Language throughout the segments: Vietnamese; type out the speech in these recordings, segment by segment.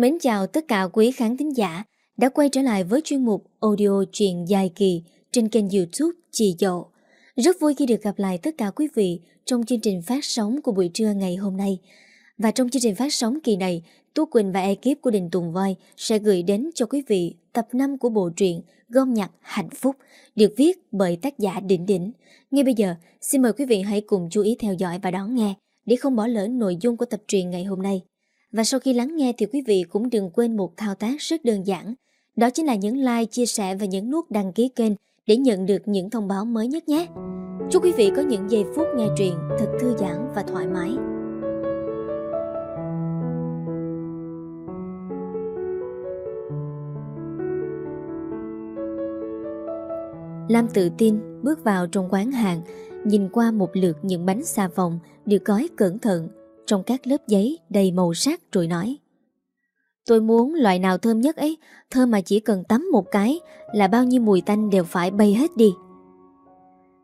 Mến chào tất cả quý khán thính giả đã quay trở lại với chuyên mục audio truyện dài kỳ trên kênh youtube Chị Dậu. Rất vui khi được gặp lại tất cả quý vị trong chương trình phát sóng của buổi trưa ngày hôm nay. Và trong chương trình phát sóng kỳ này, Tú Quỳnh và ekip của Đình Tùng Voi sẽ gửi đến cho quý vị tập 5 của bộ truyện Gom nhặt hạnh phúc được viết bởi tác giả Đỉnh Đỉnh. Ngay bây giờ, xin mời quý vị hãy cùng chú ý theo dõi và đón nghe để không bỏ lỡ nội dung của tập truyện ngày hôm nay. Và sau khi lắng nghe thì quý vị cũng đừng quên một thao tác rất đơn giản. Đó chính là nhấn like, chia sẻ và nhấn nút đăng ký kênh để nhận được những thông báo mới nhất nhé. Chúc quý vị có những giây phút nghe truyện thật thư giãn và thoải mái. Lam tự tin bước vào trong quán hàng, nhìn qua một lượt những bánh xà phòng được gói cẩn thận trong các lớp giấy đầy màu sắc rồi nói Tôi muốn loại nào thơm nhất ấy, thơm mà chỉ cần tắm một cái là bao nhiêu mùi tanh đều phải bay hết đi.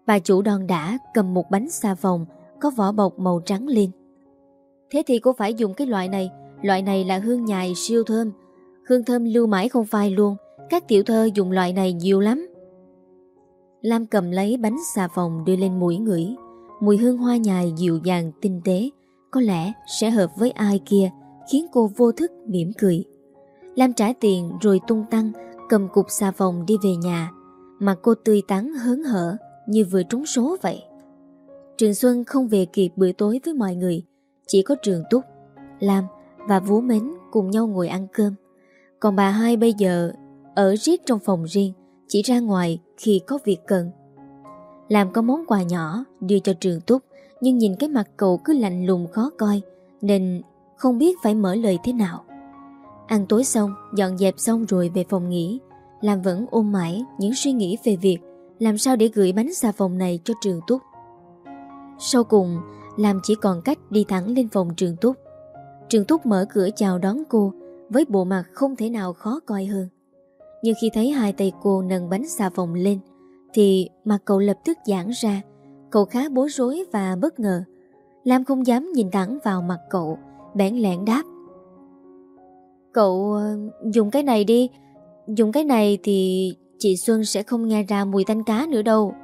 Bà chủ đòn đã cầm một bánh xà phòng có vỏ bọc màu trắng lên. Thế thì cô phải dùng cái loại này, loại này là hương nhài siêu thơm. Hương thơm lưu mãi không phai luôn, các tiểu thơ dùng loại này nhiều lắm. Lam cầm lấy bánh xà phòng đưa lên mũi ngửi. Mùi hương hoa nhài dịu dàng tinh tế, có lẽ sẽ hợp với ai kia, khiến cô vô thức mỉm cười. Lam trả tiền rồi tung tăng, cầm cục xà phòng đi về nhà, mà cô tươi tắn hớn hở như vừa trúng số vậy. Trường Xuân không về kịp bữa tối với mọi người, chỉ có Trường Túc, Lam và Vũ Mến cùng nhau ngồi ăn cơm. Còn bà hai bây giờ ở riết trong phòng riêng, chỉ ra ngoài khi có việc cần. Lam có món quà nhỏ đưa cho Trường Túc, nhưng nhìn cái mặt cậu cứ lạnh lùng khó coi, nên không biết phải mở lời thế nào. Ăn tối xong, dọn dẹp xong rồi về phòng nghỉ, làm vẫn ôm mãi những suy nghĩ về việc làm sao để gửi bánh xà phòng này cho Trường Túc. Sau cùng, làm chỉ còn cách đi thẳng lên phòng Trường Túc. Trường Túc mở cửa chào đón cô với bộ mặt không thể nào khó coi hơn. Nhưng khi thấy hai tay cô nâng bánh xà phòng lên Thì mặt cậu lập tức giãn ra Cậu khá bối rối và bất ngờ. Lam không dám nhìn thẳng vào mặt cậu, Bẽn lẽn đáp. Cậu ờ, dùng cái này đi. Dùng cái này thì chị Xuân sẽ không nghe ra mùi tanh cá nữa đâu.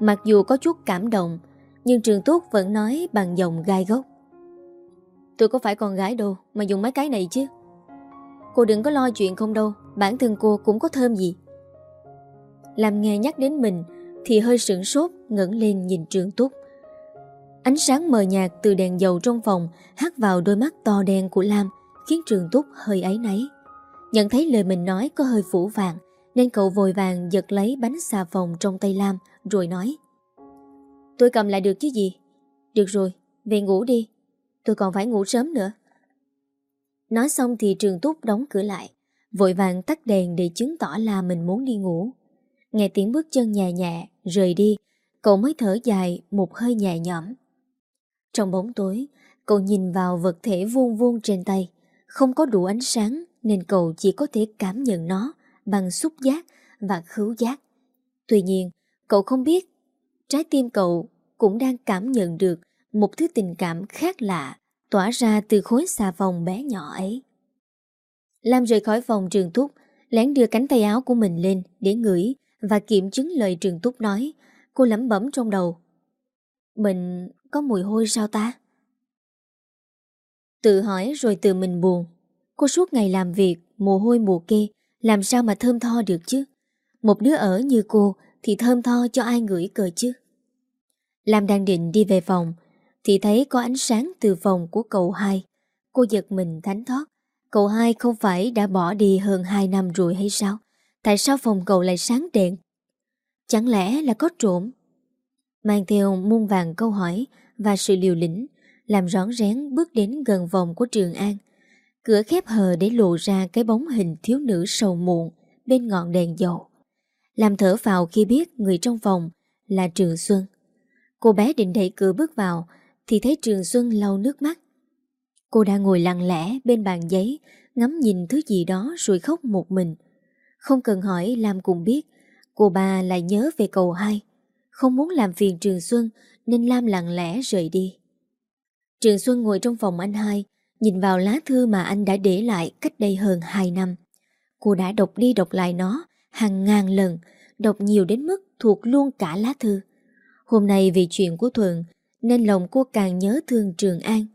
Mặc dù có chút cảm động, Nhưng Trường Túc vẫn nói bằng giọng gai gốc Tôi có phải con gái đâu Mà dùng mấy cái này chứ? Cô đừng có lo chuyện không đâu, Bản thân cô cũng có thơm gì. Làm nghe nhắc đến mình thì hơi sửng sốt ngẩng lên nhìn Trường Túc Ánh sáng mờ nhạt từ đèn dầu trong phòng hắt vào đôi mắt to đen của Lam khiến Trường Túc hơi ấy nấy. Nhận thấy lời mình nói có hơi phủ vàng nên cậu vội vàng giật lấy bánh xà phòng trong tay Lam rồi nói Tôi cầm lại được chứ gì? Được rồi, về ngủ đi. Tôi còn phải ngủ sớm nữa. Nói xong thì Trường Túc đóng cửa lại. Vội vàng tắt đèn để chứng tỏ là mình muốn đi ngủ Nghe tiếng bước chân nhẹ nhẹ Rời đi Cậu mới thở dài một hơi nhẹ nhõm. Trong bóng tối Cậu nhìn vào vật thể vuông vuông trên tay. Không có đủ ánh sáng Nên cậu chỉ có thể cảm nhận nó Bằng xúc giác và khứu giác. Tuy nhiên Cậu không biết Trái tim cậu cũng đang cảm nhận được Một thứ tình cảm khác lạ Tỏa ra từ khối xà phòng bé nhỏ ấy. Lam rời khỏi phòng trường thúc, lén đưa cánh tay áo của mình lên để ngửi và kiểm chứng lời trường túc nói. Cô lẩm bẩm trong đầu. Mình có mùi hôi sao ta? Tự hỏi rồi tự mình buồn. Cô suốt ngày làm việc, mồ hôi mồ kê, làm sao mà thơm tho được chứ? Một đứa ở như cô thì thơm tho cho ai ngửi cờ chứ? Lam đang định đi về phòng, thì thấy có ánh sáng từ phòng của cậu hai. Cô giật mình thánh thoát, Cậu hai không phải đã bỏ đi hơn 2 năm rồi hay sao? Tại sao phòng cậu lại sáng đèn? Chẳng lẽ là có trộm? Mang theo muôn vàng câu hỏi và sự liều lĩnh, làm rón rén bước đến gần vòng của Trường An. Cửa khép hờ để lộ ra cái bóng hình thiếu nữ sầu muộn bên ngọn đèn dầu. Làm thở vào khi biết người trong phòng là Trường Xuân. Cô bé định đẩy cửa bước vào thì thấy Trường Xuân lau nước mắt Cô đang ngồi lặng lẽ bên bàn giấy, ngắm nhìn thứ gì đó rồi khóc một mình. Không cần hỏi Lam cũng biết, cô ba lại nhớ về cầu hai. Không muốn làm phiền Trường Xuân nên Lam lặng lẽ rời đi. Trường Xuân ngồi trong phòng anh hai, Nhìn vào lá thư mà anh đã để lại cách đây hơn 2 năm. Cô đã đọc đi đọc lại nó hàng ngàn lần, đọc nhiều đến mức thuộc luôn cả lá thư. Hôm nay vì chuyện của Thuận nên lòng cô càng nhớ thương Trường An.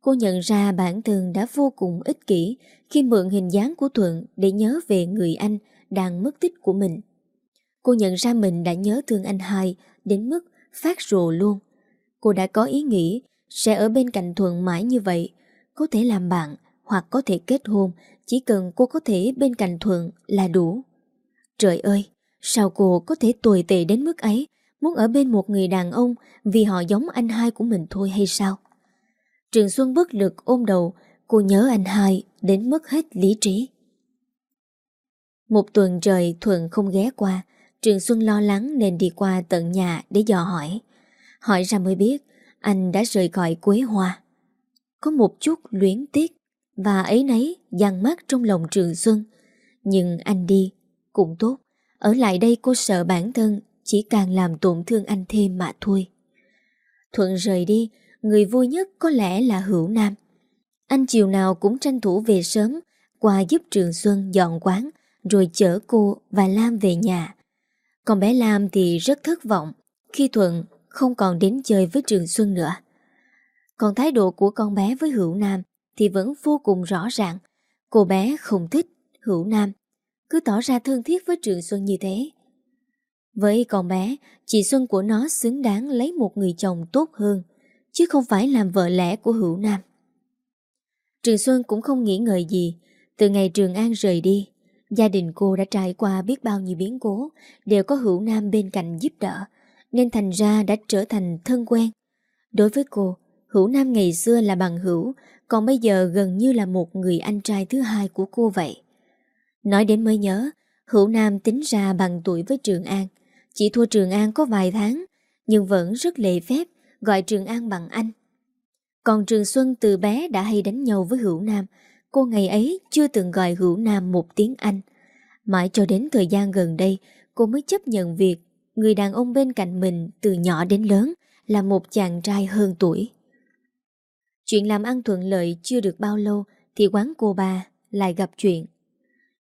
Cô nhận ra bản thân đã vô cùng ích kỷ khi mượn hình dáng của Thuận để nhớ về người anh đang mất tích của mình. Cô nhận ra mình đã nhớ thương anh hai đến mức phát rồ luôn. Cô đã có ý nghĩ sẽ ở bên cạnh Thuận mãi như vậy, có thể làm bạn hoặc có thể kết hôn, chỉ cần cô có thể bên cạnh Thuận là đủ. Trời ơi, sao cô có thể tồi tệ đến mức ấy, muốn ở bên một người đàn ông vì họ giống anh hai của mình thôi hay sao? Trường Xuân bất lực ôm đầu, cô nhớ anh hai đến mức hết lý trí. Một tuần trời Thuận không ghé qua, Trường Xuân lo lắng nên đi qua tận nhà để dò hỏi. Hỏi ra mới biết anh đã rời khỏi Quế Hoa. Có một chút luyến tiếc và ấy nấy dằn mắt trong lòng Trường Xuân. Nhưng anh đi cũng tốt. Ở lại đây cô sợ bản thân chỉ càng làm tổn thương anh thêm mà thôi. Thuận rời đi, người vui nhất có lẽ là Hữu Nam. Anh chiều nào cũng tranh thủ về sớm, qua giúp Trường Xuân dọn quán, rồi chở cô và Lam về nhà. Còn bé Lam thì rất thất vọng khi Thuận không còn đến chơi với Trường Xuân nữa. Còn thái độ của con bé với Hữu Nam thì vẫn vô cùng rõ ràng. Cô bé không thích Hữu Nam, cứ tỏ ra thương thiết với Trường Xuân như thế. Với con bé, chị Xuân của nó xứng đáng lấy một người chồng tốt hơn, chứ không phải làm vợ lẽ của Hữu Nam. Trường Xuân cũng không nghĩ ngợi gì, từ ngày Trường An rời đi, gia đình cô đã trải qua biết bao nhiêu biến cố, đều có Hữu Nam bên cạnh giúp đỡ, nên thành ra đã trở thành thân quen. Đối với cô, Hữu Nam ngày xưa là bằng hữu, còn bây giờ gần như là một người anh trai thứ hai của cô vậy. Nói đến mới nhớ, Hữu Nam tính ra bằng tuổi với Trường An. Chỉ thua Trường An có vài tháng, nhưng vẫn rất lệ phép gọi Trường An bằng anh. Còn Trường Xuân từ bé đã hay đánh nhau với Hữu Nam, cô ngày ấy chưa từng gọi Hữu Nam một tiếng anh. Mãi cho đến thời gian gần đây, cô mới chấp nhận việc người đàn ông bên cạnh mình từ nhỏ đến lớn là một chàng trai hơn tuổi. Chuyện làm ăn thuận lợi chưa được bao lâu thì quán cô bà lại gặp chuyện.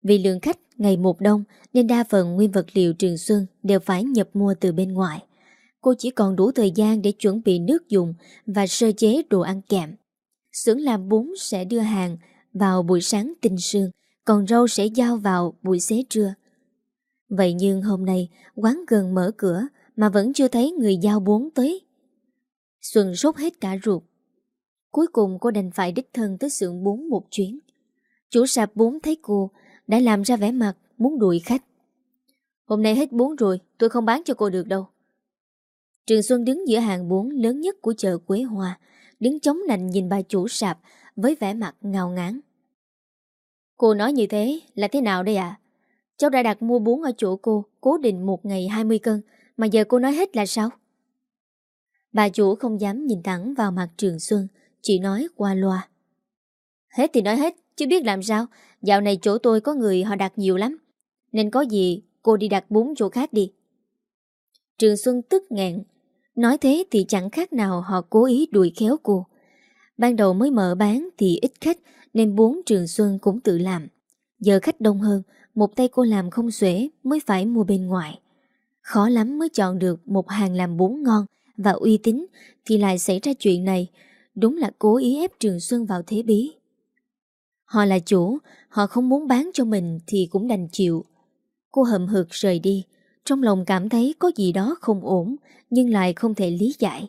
Vì lượng khách ngày một đông nên đa phần nguyên vật liệu Trường Xuân đều phải nhập mua từ bên ngoài. Cô chỉ còn đủ thời gian để chuẩn bị nước dùng và sơ chế đồ ăn kèm. Xưởng làm bún sẽ đưa hàng vào buổi sáng tinh sương, còn rau sẽ giao vào buổi xế trưa. Vậy nhưng hôm nay quán gần mở cửa mà vẫn chưa thấy người giao bún tới. Xuân sốt hết cả ruột. Cuối cùng cô đành phải đích thân tới xưởng bún một chuyến. Chủ sạp bún thấy cô đã làm ra vẻ mặt muốn đuổi khách. Hôm nay hết bún rồi, tôi không bán cho cô được đâu. Trường Xuân đứng giữa hàng bún lớn nhất của chợ Quế Hoa, đứng chống nạnh nhìn bà chủ sạp với vẻ mặt ngào ngán. Cô nói như thế là thế nào đây ạ? Cháu đã đặt mua bún ở chỗ cô, cố định một ngày 20 cân, mà giờ cô nói hết là sao? Bà chủ không dám nhìn thẳng vào mặt Trường Xuân, chỉ nói qua loa. Hết thì nói hết, chứ biết làm sao, dạo này chỗ tôi có người họ đặt nhiều lắm. Nên có gì cô đi đặt bún chỗ khác đi. Trường Xuân tức nghẹn. Nói thế thì chẳng khác nào họ cố ý đuổi khéo cô. Ban đầu mới mở bán thì ít khách nên bún Trường Xuân cũng tự làm. Giờ khách đông hơn, một tay cô làm không xuể mới phải mua bên ngoài. Khó lắm mới chọn được một hàng làm bún ngon và uy tín thì lại xảy ra chuyện này. Đúng là cố ý ép Trường Xuân vào thế bí. Họ là chủ, họ không muốn bán cho mình thì cũng đành chịu. Cô hậm hực rời đi, trong lòng cảm thấy có gì đó không ổn nhưng lại không thể lý giải.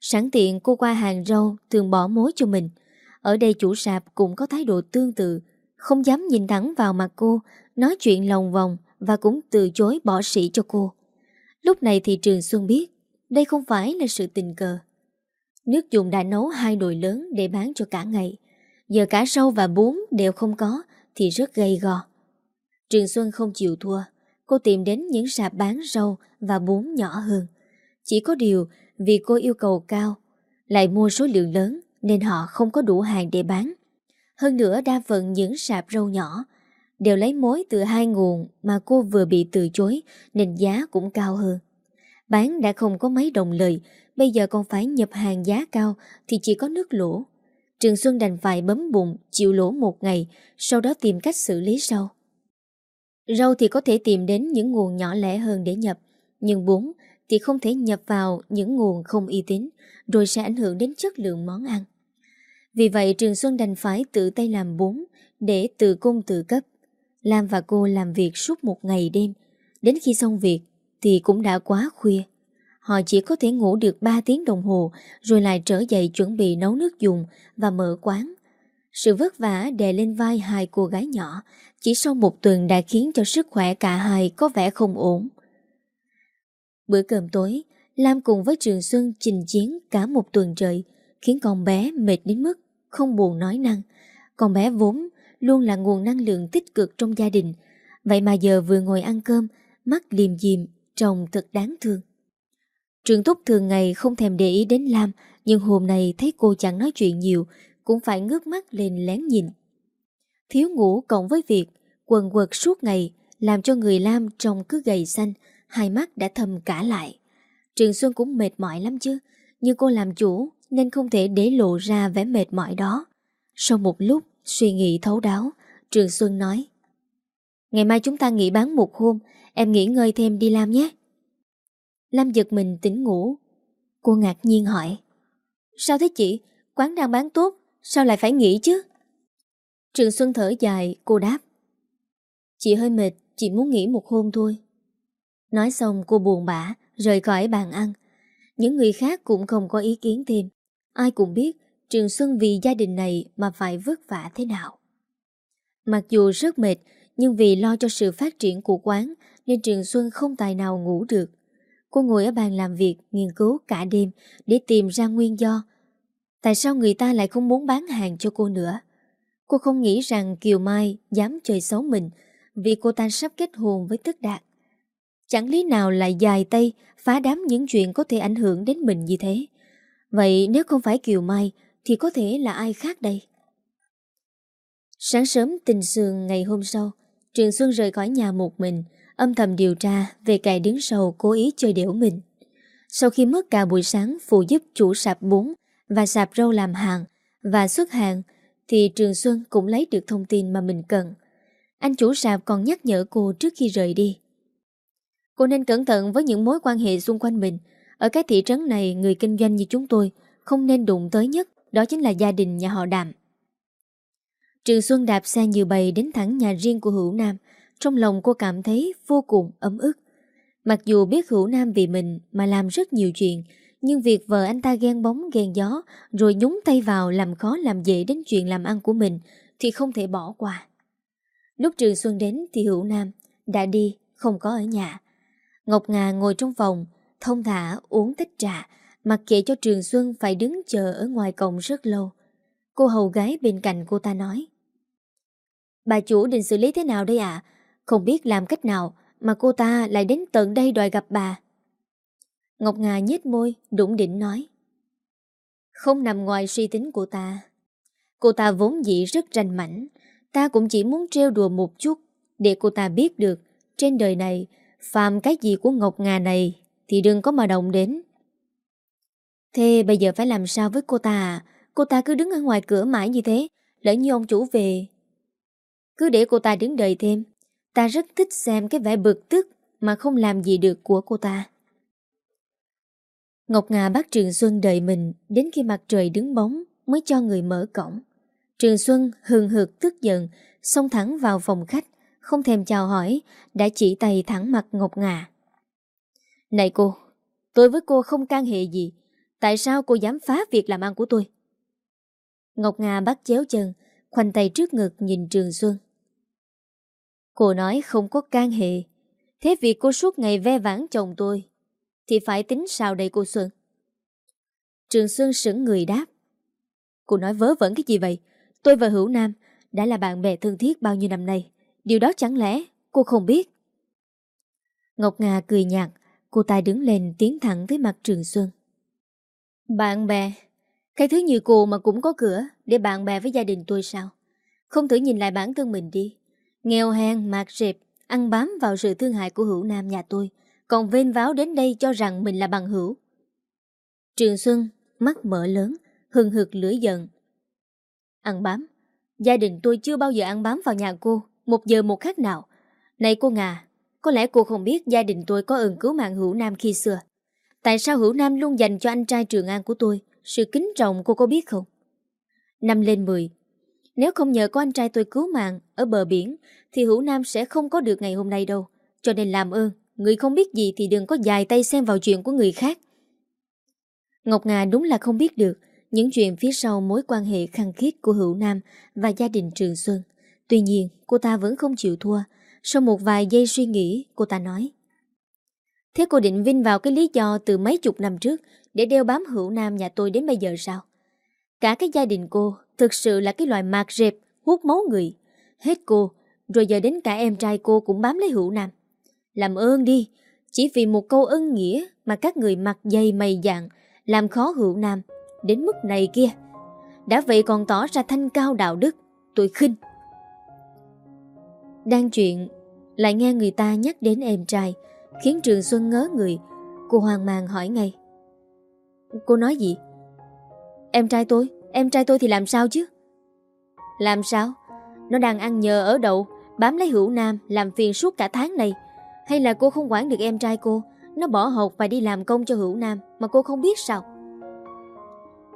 Sẵn tiện cô qua hàng rau thường bỏ mối cho mình. Ở đây chủ sạp cũng có thái độ tương tự, không dám nhìn thẳng vào mặt cô, nói chuyện lòng vòng và cũng từ chối bỏ sĩ cho cô. Lúc này thì Trường Xuân biết, đây không phải là sự tình cờ. Nước dùng đã nấu hai nồi lớn để bán cho cả ngày. Giờ cả rau và bún đều không có thì rất gây gò Trường Xuân không chịu thua, cô tìm đến những sạp bán rau và bún nhỏ hơn. Chỉ có điều vì cô yêu cầu cao, lại mua số lượng lớn nên họ không có đủ hàng để bán. Hơn nữa đa phần những sạp rau nhỏ đều lấy mối từ hai nguồn mà cô vừa bị từ chối nên giá cũng cao hơn. Bán đã không có mấy đồng lời, bây giờ còn phải nhập hàng giá cao thì chỉ có nước lỗ. Trường Xuân đành phải bấm bụng chịu lỗ một ngày, sau đó tìm cách xử lý sau. Rau thì có thể tìm đến những nguồn nhỏ lẻ hơn để nhập, nhưng bún thì không thể nhập vào những nguồn không uy tín, rồi sẽ ảnh hưởng đến chất lượng món ăn. Vì vậy Trường Xuân đành phải tự tay làm bún để tự cung tự cấp. Lam và cô làm việc suốt một ngày đêm, đến khi xong việc thì cũng đã quá khuya. Họ chỉ có thể ngủ được 3 tiếng đồng hồ rồi lại trở dậy chuẩn bị nấu nước dùng và mở quán. Sự vất vả đè lên vai hai cô gái nhỏ chỉ sau một tuần đã khiến cho sức khỏe cả hai có vẻ không ổn. Bữa cơm tối, Lam cùng với Trường Xuân trình chiến cả một tuần trời, khiến con bé mệt đến mức không buồn nói năng. Con bé vốn luôn là nguồn năng lượng tích cực trong gia đình, vậy mà giờ vừa ngồi ăn cơm, mắt liềm diềm, trông thật đáng thương. Trường Túc thường ngày không thèm để ý đến Lam, nhưng hôm nay thấy cô chẳng nói chuyện nhiều, cũng phải ngước mắt lên lén nhìn. Thiếu ngủ cộng với việc quần quật suốt ngày làm cho người Lam trông cứ gầy xanh, hai mắt đã thầm cả lại. Trường Xuân cũng mệt mỏi lắm chứ, nhưng cô làm chủ nên không thể để lộ ra vẻ mệt mỏi đó. Sau một lúc suy nghĩ thấu đáo, Trường Xuân nói Ngày mai chúng ta nghỉ bán một hôm, em nghỉ ngơi thêm đi lam nhé. Lam giật mình tỉnh ngủ. Cô ngạc nhiên hỏi Sao thế chị? Quán đang bán tốt, sao lại phải nghỉ chứ? Trường Xuân thở dài, cô đáp Chị hơi mệt, chị muốn nghỉ một hôm thôi. Nói xong cô buồn bã, rời khỏi bàn ăn. Những người khác cũng không có ý kiến thêm. Ai cũng biết Trường Xuân vì gia đình này mà phải vất vả thế nào. Mặc dù rất mệt, nhưng vì lo cho sự phát triển của quán nên Trường Xuân không tài nào ngủ được. Cô ngồi ở bàn làm việc nghiên cứu cả đêm để tìm ra nguyên do. Tại sao người ta lại không muốn bán hàng cho cô nữa? Cô không nghĩ rằng Kiều Mai dám chơi xấu mình vì cô ta sắp kết hôn với Tức Đạt. Chẳng lý nào lại dài tay phá đám những chuyện có thể ảnh hưởng đến mình như thế. Vậy nếu không phải Kiều Mai thì có thể là ai khác đây? Sáng sớm tình sương ngày hôm sau, Trường Xuân rời khỏi nhà một mình, âm thầm điều tra về kẻ đứng sầu cố ý chơi đẻo mình. Sau khi mất cả buổi sáng phụ giúp chủ sạp bún và sạp rau làm hàng và xuất hàng, thì Trường Xuân cũng lấy được thông tin mà mình cần. Anh chủ sạp còn nhắc nhở cô trước khi rời đi. Cô nên cẩn thận với những mối quan hệ xung quanh mình. Ở cái thị trấn này, người kinh doanh như chúng tôi không nên đụng tới nhất, đó chính là gia đình nhà họ Đàm. Trường Xuân đạp xe như bầy đến thẳng nhà riêng của Hữu Nam. Trong lòng cô cảm thấy vô cùng ấm ức. Mặc dù biết Hữu Nam vì mình mà làm rất nhiều chuyện, nhưng việc vợ anh ta ghen bóng ghen gió rồi nhúng tay vào làm khó làm dễ đến chuyện làm ăn của mình thì không thể bỏ qua. Lúc Trường Xuân đến thì Hữu Nam đã đi, không có ở nhà. Ngọc Ngà ngồi trong phòng, thông thả uống tích trà, mặc kệ cho Trường Xuân phải đứng chờ ở ngoài cổng rất lâu. Cô hầu gái bên cạnh cô ta nói. Bà chủ định xử lý thế nào đây ạ? Không biết làm cách nào mà cô ta lại đến tận đây đòi gặp bà. Ngọc Ngà nhếch môi, đụng đỉnh nói. Không nằm ngoài suy tính của ta. Cô ta vốn dĩ rất ranh mảnh. Ta cũng chỉ muốn trêu đùa một chút để cô ta biết được trên đời này Phạm cái gì của Ngọc Ngà này Thì đừng có mà động đến. Thế bây giờ phải làm sao với cô ta à? Cô ta cứ đứng ở ngoài cửa mãi như thế, Lỡ như ông chủ về. Cứ để cô ta đứng đợi thêm. Ta rất thích xem cái vẻ bực tức Mà không làm gì được của cô ta. Ngọc Ngà bắt Trường Xuân đợi mình Đến khi mặt trời đứng bóng Mới cho người mở cổng. Trường Xuân hừng hực tức giận, Xông thẳng vào phòng khách không thèm chào hỏi, đã chỉ tay thẳng mặt Ngọc Ngà. Này cô, tôi với cô không can hệ gì. Tại sao cô dám phá việc làm ăn của tôi? Ngọc Ngà bắt chéo chân, khoanh tay trước ngực nhìn Trường Xuân. Cô nói không có can hệ. Thế việc cô suốt ngày ve vãn chồng tôi, thì phải tính sao đây cô Xuân? Trường Xuân sững người đáp. Cô nói vớ vẩn cái gì vậy? Tôi và Hữu Nam đã là bạn bè thân thiết bao nhiêu năm nay. Điều đó chẳng lẽ cô không biết? Ngọc Ngà cười nhạt, cô ta đứng lên tiến thẳng với mặt Trường Xuân. Bạn bè, cái thứ như cô mà cũng có cửa để bạn bè với gia đình tôi sao? Không thử nhìn lại bản thân mình đi. Nghèo hèn, mạc rệp, ăn bám vào sự thương hại của hữu nam nhà tôi, còn vên váo đến đây cho rằng mình là bằng hữu. Trường Xuân, mắt mở lớn, hừng hực lửa giận. Ăn bám? Gia đình tôi chưa bao giờ ăn bám vào nhà cô, một giờ một khắc nào. Này cô Ngà, có lẽ cô không biết gia đình tôi có ơn cứu mạng Hữu Nam khi xưa. Tại sao Hữu Nam luôn dành cho anh trai Trường An của tôi sự kính trọng cô có biết không? Năm lên 10 Nếu không nhờ có anh trai tôi cứu mạng ở bờ biển thì Hữu Nam sẽ không có được ngày hôm nay đâu. Cho nên làm ơn, người không biết gì thì đừng có dài tay xem vào chuyện của người khác. Ngọc Ngà đúng là không biết được những chuyện phía sau mối quan hệ khăng khít của Hữu Nam và gia đình Trường Xuân. Tuy nhiên, cô ta vẫn không chịu thua. Sau một vài giây suy nghĩ, cô ta nói Thế cô định vinh vào cái lý do từ mấy chục năm trước để đeo bám Hữu Nam nhà tôi đến bây giờ sao? Cả cái gia đình cô thực sự là cái loài mạc rệp, hút máu người. Hết cô, rồi giờ đến cả em trai cô cũng bám lấy Hữu Nam. Làm ơn đi, chỉ vì một câu ân nghĩa mà các người mặc dày mày dạng, làm khó Hữu Nam, đến mức này kia. Đã vậy còn tỏ ra thanh cao đạo đức, tôi khinh. Đang chuyện, lại nghe người ta nhắc đến em trai, khiến Trường Xuân ngớ người. Cô hoang mang hỏi ngay. Cô nói gì? Em trai tôi, em trai tôi thì làm sao chứ? Làm sao? Nó đang ăn nhờ ở đậu, bám lấy hữu nam, làm phiền suốt cả tháng này. Hay là cô không quản được em trai cô, nó bỏ học và đi làm công cho hữu nam mà cô không biết sao?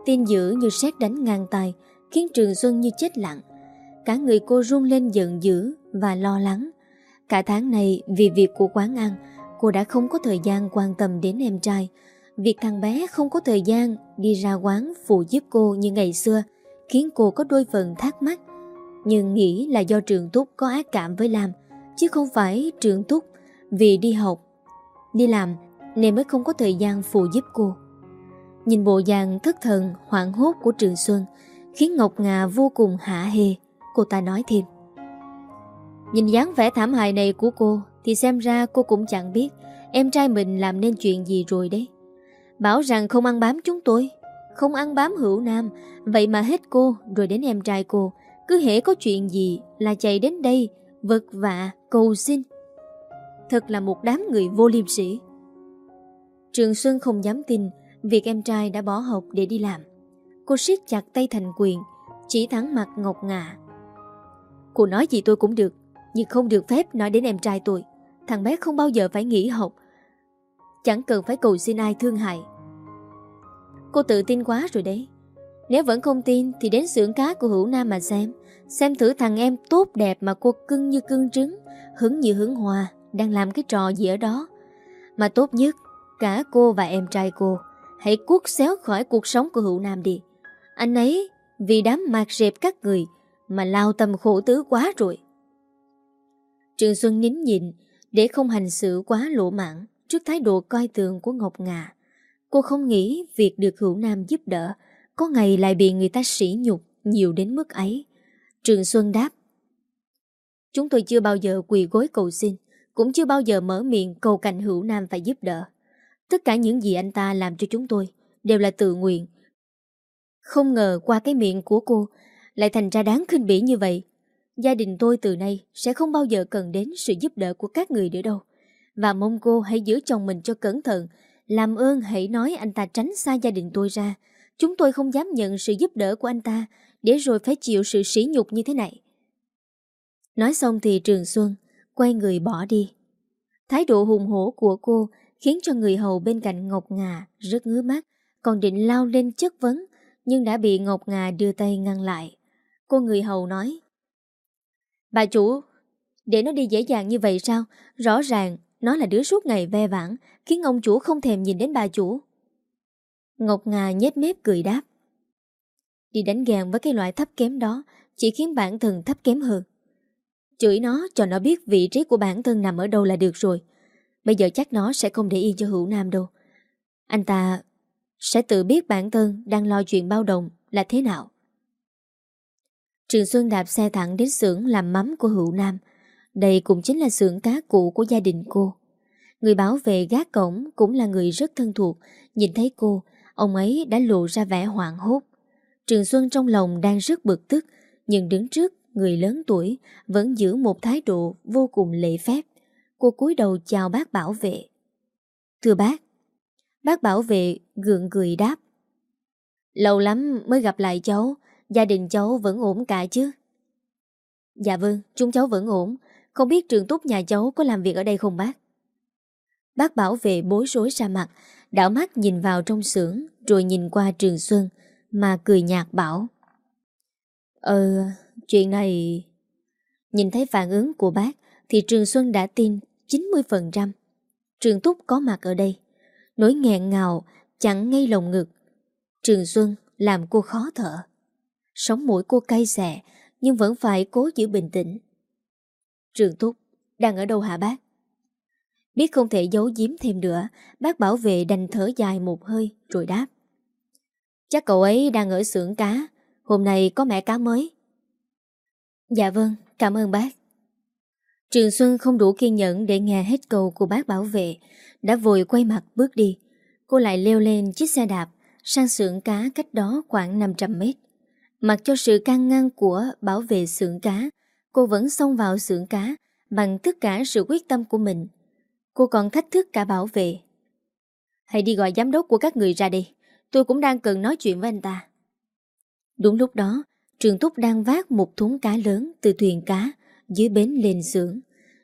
Tin dữ như sét đánh ngang tay, khiến Trường Xuân như chết lặng. Cả người cô run lên giận dữ và lo lắng. Cả tháng này vì việc của quán ăn, cô đã không có thời gian quan tâm đến em trai. Việc thằng bé không có thời gian đi ra quán phụ giúp cô như ngày xưa khiến cô có đôi phần thắc mắc. Nhưng nghĩ là do trường Túc có ác cảm với Lam, chứ không phải trường Túc vì đi học, đi làm nên mới không có thời gian phụ giúp cô. Nhìn bộ dạng thất thần, hoảng hốt của Trường Xuân khiến Ngọc Ngà vô cùng hạ hê. Cô ta nói thêm. Nhìn dáng vẻ thảm hại này của cô thì xem ra cô cũng chẳng biết em trai mình làm nên chuyện gì rồi đấy. Bảo rằng không ăn bám chúng tôi, không ăn bám hữu nam, vậy mà hết cô rồi đến em trai cô. Cứ hễ có chuyện gì là chạy đến đây, vật vạ, cầu xin. Thật là một đám người vô liêm sĩ. Trường Xuân không dám tin việc em trai đã bỏ học để đi làm. Cô siết chặt tay thành quyền, chỉ thẳng mặt ngọc ngạ Cô nói gì tôi cũng được, nhưng không được phép nói đến em trai tôi. Thằng bé không bao giờ phải nghỉ học. Chẳng cần phải cầu xin ai thương hại. Cô tự tin quá rồi đấy. Nếu vẫn không tin thì đến xưởng cá của Hữu Nam mà xem. Xem thử thằng em tốt đẹp mà cô cưng như cưng trứng, hứng như hứng hòa, đang làm cái trò gì ở đó. Mà tốt nhất, cả cô và em trai cô hãy cuốc xéo khỏi cuộc sống của Hữu Nam đi. Anh ấy vì đám mạc rệp các người mà lao tâm khổ tứ quá rồi. Trường Xuân nín nhịn, để không hành xử quá lộ mãn trước thái độ coi thường của Ngọc Ngà. Cô không nghĩ việc được Hữu Nam giúp đỡ, có ngày lại bị người ta sỉ nhục nhiều đến mức ấy. Trường Xuân đáp, Chúng tôi chưa bao giờ quỳ gối cầu xin, cũng chưa bao giờ mở miệng cầu cạnh Hữu Nam phải giúp đỡ. Tất cả những gì anh ta làm cho chúng tôi đều là tự nguyện. Không ngờ qua cái miệng của cô lại thành ra đáng khinh bỉ như vậy. Gia đình tôi từ nay sẽ không bao giờ cần đến sự giúp đỡ của các người nữa đâu. Và mong cô hãy giữ chồng mình cho cẩn thận. Làm ơn hãy nói anh ta tránh xa gia đình tôi ra. Chúng tôi không dám nhận sự giúp đỡ của anh ta để rồi phải chịu sự sỉ nhục như thế này. Nói xong thì Trường Xuân quay người bỏ đi. Thái độ hùng hổ của cô khiến cho người hầu bên cạnh Ngọc Ngà rất ngứa mắt, còn định lao lên chất vấn, nhưng đã bị Ngọc Ngà đưa tay ngăn lại. Cô người hầu nói, Bà chủ, để nó đi dễ dàng như vậy sao? Rõ ràng, nó là đứa suốt ngày ve vãn, khiến ông chủ không thèm nhìn đến bà chủ. Ngọc Ngà nhếch mép cười đáp. Đi đánh gàng với cái loại thấp kém đó, chỉ khiến bản thân thấp kém hơn. Chửi nó cho nó biết vị trí của bản thân nằm ở đâu là được rồi. Bây giờ chắc nó sẽ không để yên cho hữu nam đâu. Anh ta sẽ tự biết bản thân đang lo chuyện bao đồng là thế nào. Trường Xuân đạp xe thẳng đến xưởng làm mắm của hữu nam. Đây cũng chính là xưởng cá cũ của gia đình cô. Người bảo vệ gác cổng cũng là người rất thân thuộc. Nhìn thấy cô, ông ấy đã lộ ra vẻ hoảng hốt. Trường Xuân trong lòng đang rất bực tức, nhưng đứng trước người lớn tuổi vẫn giữ một thái độ vô cùng lễ phép. Cô cúi đầu chào bác bảo vệ. Thưa bác. Bác bảo vệ gượng cười đáp. Lâu lắm mới gặp lại cháu, Gia đình cháu vẫn ổn cả chứ? Dạ vâng Chúng cháu vẫn ổn. Không biết trường túc nhà cháu có làm việc ở đây không bác? Bác bảo vệ bối rối ra mặt Đảo mắt nhìn vào trong xưởng, Rồi nhìn qua Trường Xuân, Mà cười nhạt bảo. Ờ chuyện này, Nhìn thấy phản ứng của bác Thì Trường Xuân đã tin 90% Trường Túc có mặt ở đây, Nỗi nghẹn ngào Chẳng ngay lồng ngực. Trường Xuân làm cô khó thở. Sống mũi cô cay xè Nhưng vẫn phải cố giữ bình tĩnh. Trường Túc Đang ở đâu hả bác? Biết không thể giấu giếm thêm nữa Bác bảo vệ đành thở dài một hơi Rồi đáp. Chắc cậu ấy đang ở xưởng cá Hôm nay có mẹ cá mới. Dạ vâng, cảm ơn bác. Trường Xuân không đủ kiên nhẫn Để nghe hết câu của bác bảo vệ Đã vội quay mặt bước đi. Cô lại leo lên chiếc xe đạp Sang xưởng cá cách đó khoảng 500 mét. Mặc cho sự can ngăn của bảo vệ xưởng cá, Cô vẫn xông vào xưởng cá Bằng tất cả sự quyết tâm của mình. Cô còn thách thức cả bảo vệ. Hãy đi gọi giám đốc của các người ra đây, Tôi cũng đang cần nói chuyện với anh ta. Đúng lúc đó, Trường Túc đang vác một thúng cá lớn Từ thuyền cá Dưới bến lên xưởng.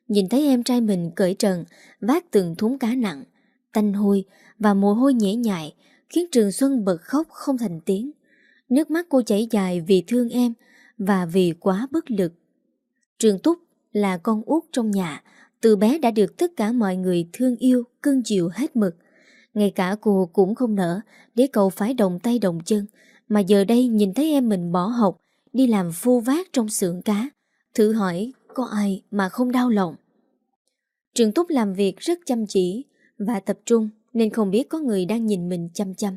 Nhìn thấy em trai mình cởi trần, Vác từng thúng cá nặng, Tanh hôi và mồ hôi nhễ nhại, Khiến Trường Xuân bật khóc không thành tiếng. Nước mắt cô chảy dài vì thương em Và vì quá bất lực Trường Túc là con út trong nhà từ bé đã được tất cả mọi người thương yêu, cưng chiều hết mực. Ngay cả cô cũng không nỡ để cậu phải đồng tay đồng chân. Mà giờ đây nhìn thấy em mình bỏ học, đi làm phu vác trong xưởng cá. Thử hỏi có ai mà không đau lòng. Trường Túc làm việc rất chăm chỉ và tập trung nên không biết có người đang nhìn mình chăm chăm.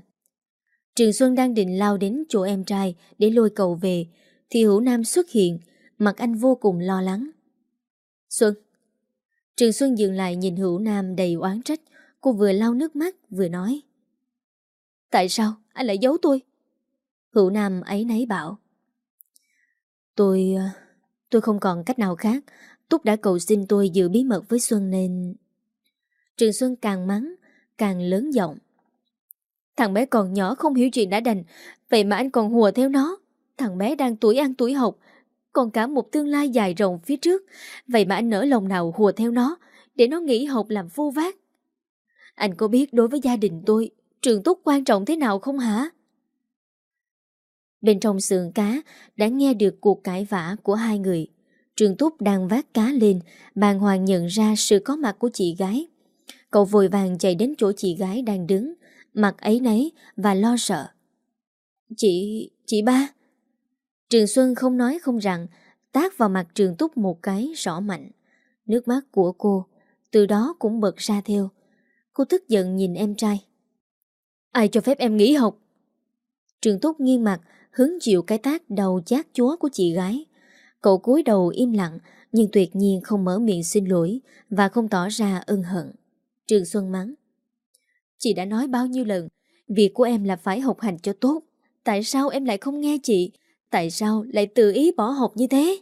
Trường Xuân đang định lao đến chỗ em trai để lôi cậu về thì Hữu Nam xuất hiện, mặt anh vô cùng lo lắng. Xuân, Trường Xuân dừng lại nhìn Hữu Nam đầy oán trách. Cô vừa lau nước mắt vừa nói. Tại sao anh lại giấu tôi? Hữu Nam ấy nấy bảo. Tôi... tôi không còn cách nào khác. Túc đã cầu xin tôi giữ bí mật với Xuân nên... Trường Xuân càng mắng, càng lớn giọng. Thằng bé còn nhỏ không hiểu chuyện đã đành, vậy mà anh còn hùa theo nó. Thằng bé đang tuổi ăn tuổi học, còn cả một tương lai dài rộng phía trước. Vậy mà anh nỡ lòng nào hùa theo nó, để nó nghỉ học làm phu vác. Anh có biết đối với gia đình tôi, trường túc quan trọng thế nào không hả? Bên trong sườn cá đã nghe được cuộc cãi vã của hai người. Trường Túc đang vác cá lên, bàng hoàng nhận ra sự có mặt của chị gái. Cậu vội vàng chạy đến chỗ chị gái đang đứng, mặt ấy nấy và lo sợ. Chị... chị ba... Trường Xuân không nói không rằng, tác vào mặt Trường Túc một cái rõ mạnh. Nước mắt của cô, từ đó cũng bật ra theo. Cô tức giận nhìn em trai. Ai cho phép em nghỉ học? Trường Túc nghiêng mặt, hứng chịu cái tác đầu chát chúa của chị gái. Cậu cúi đầu im lặng, nhưng tuyệt nhiên không mở miệng xin lỗi và không tỏ ra ân hận. Trường Xuân mắng. Chị đã nói bao nhiêu lần, việc của em là phải học hành cho tốt. Tại sao em lại không nghe chị, Tại sao lại tự ý bỏ học như thế?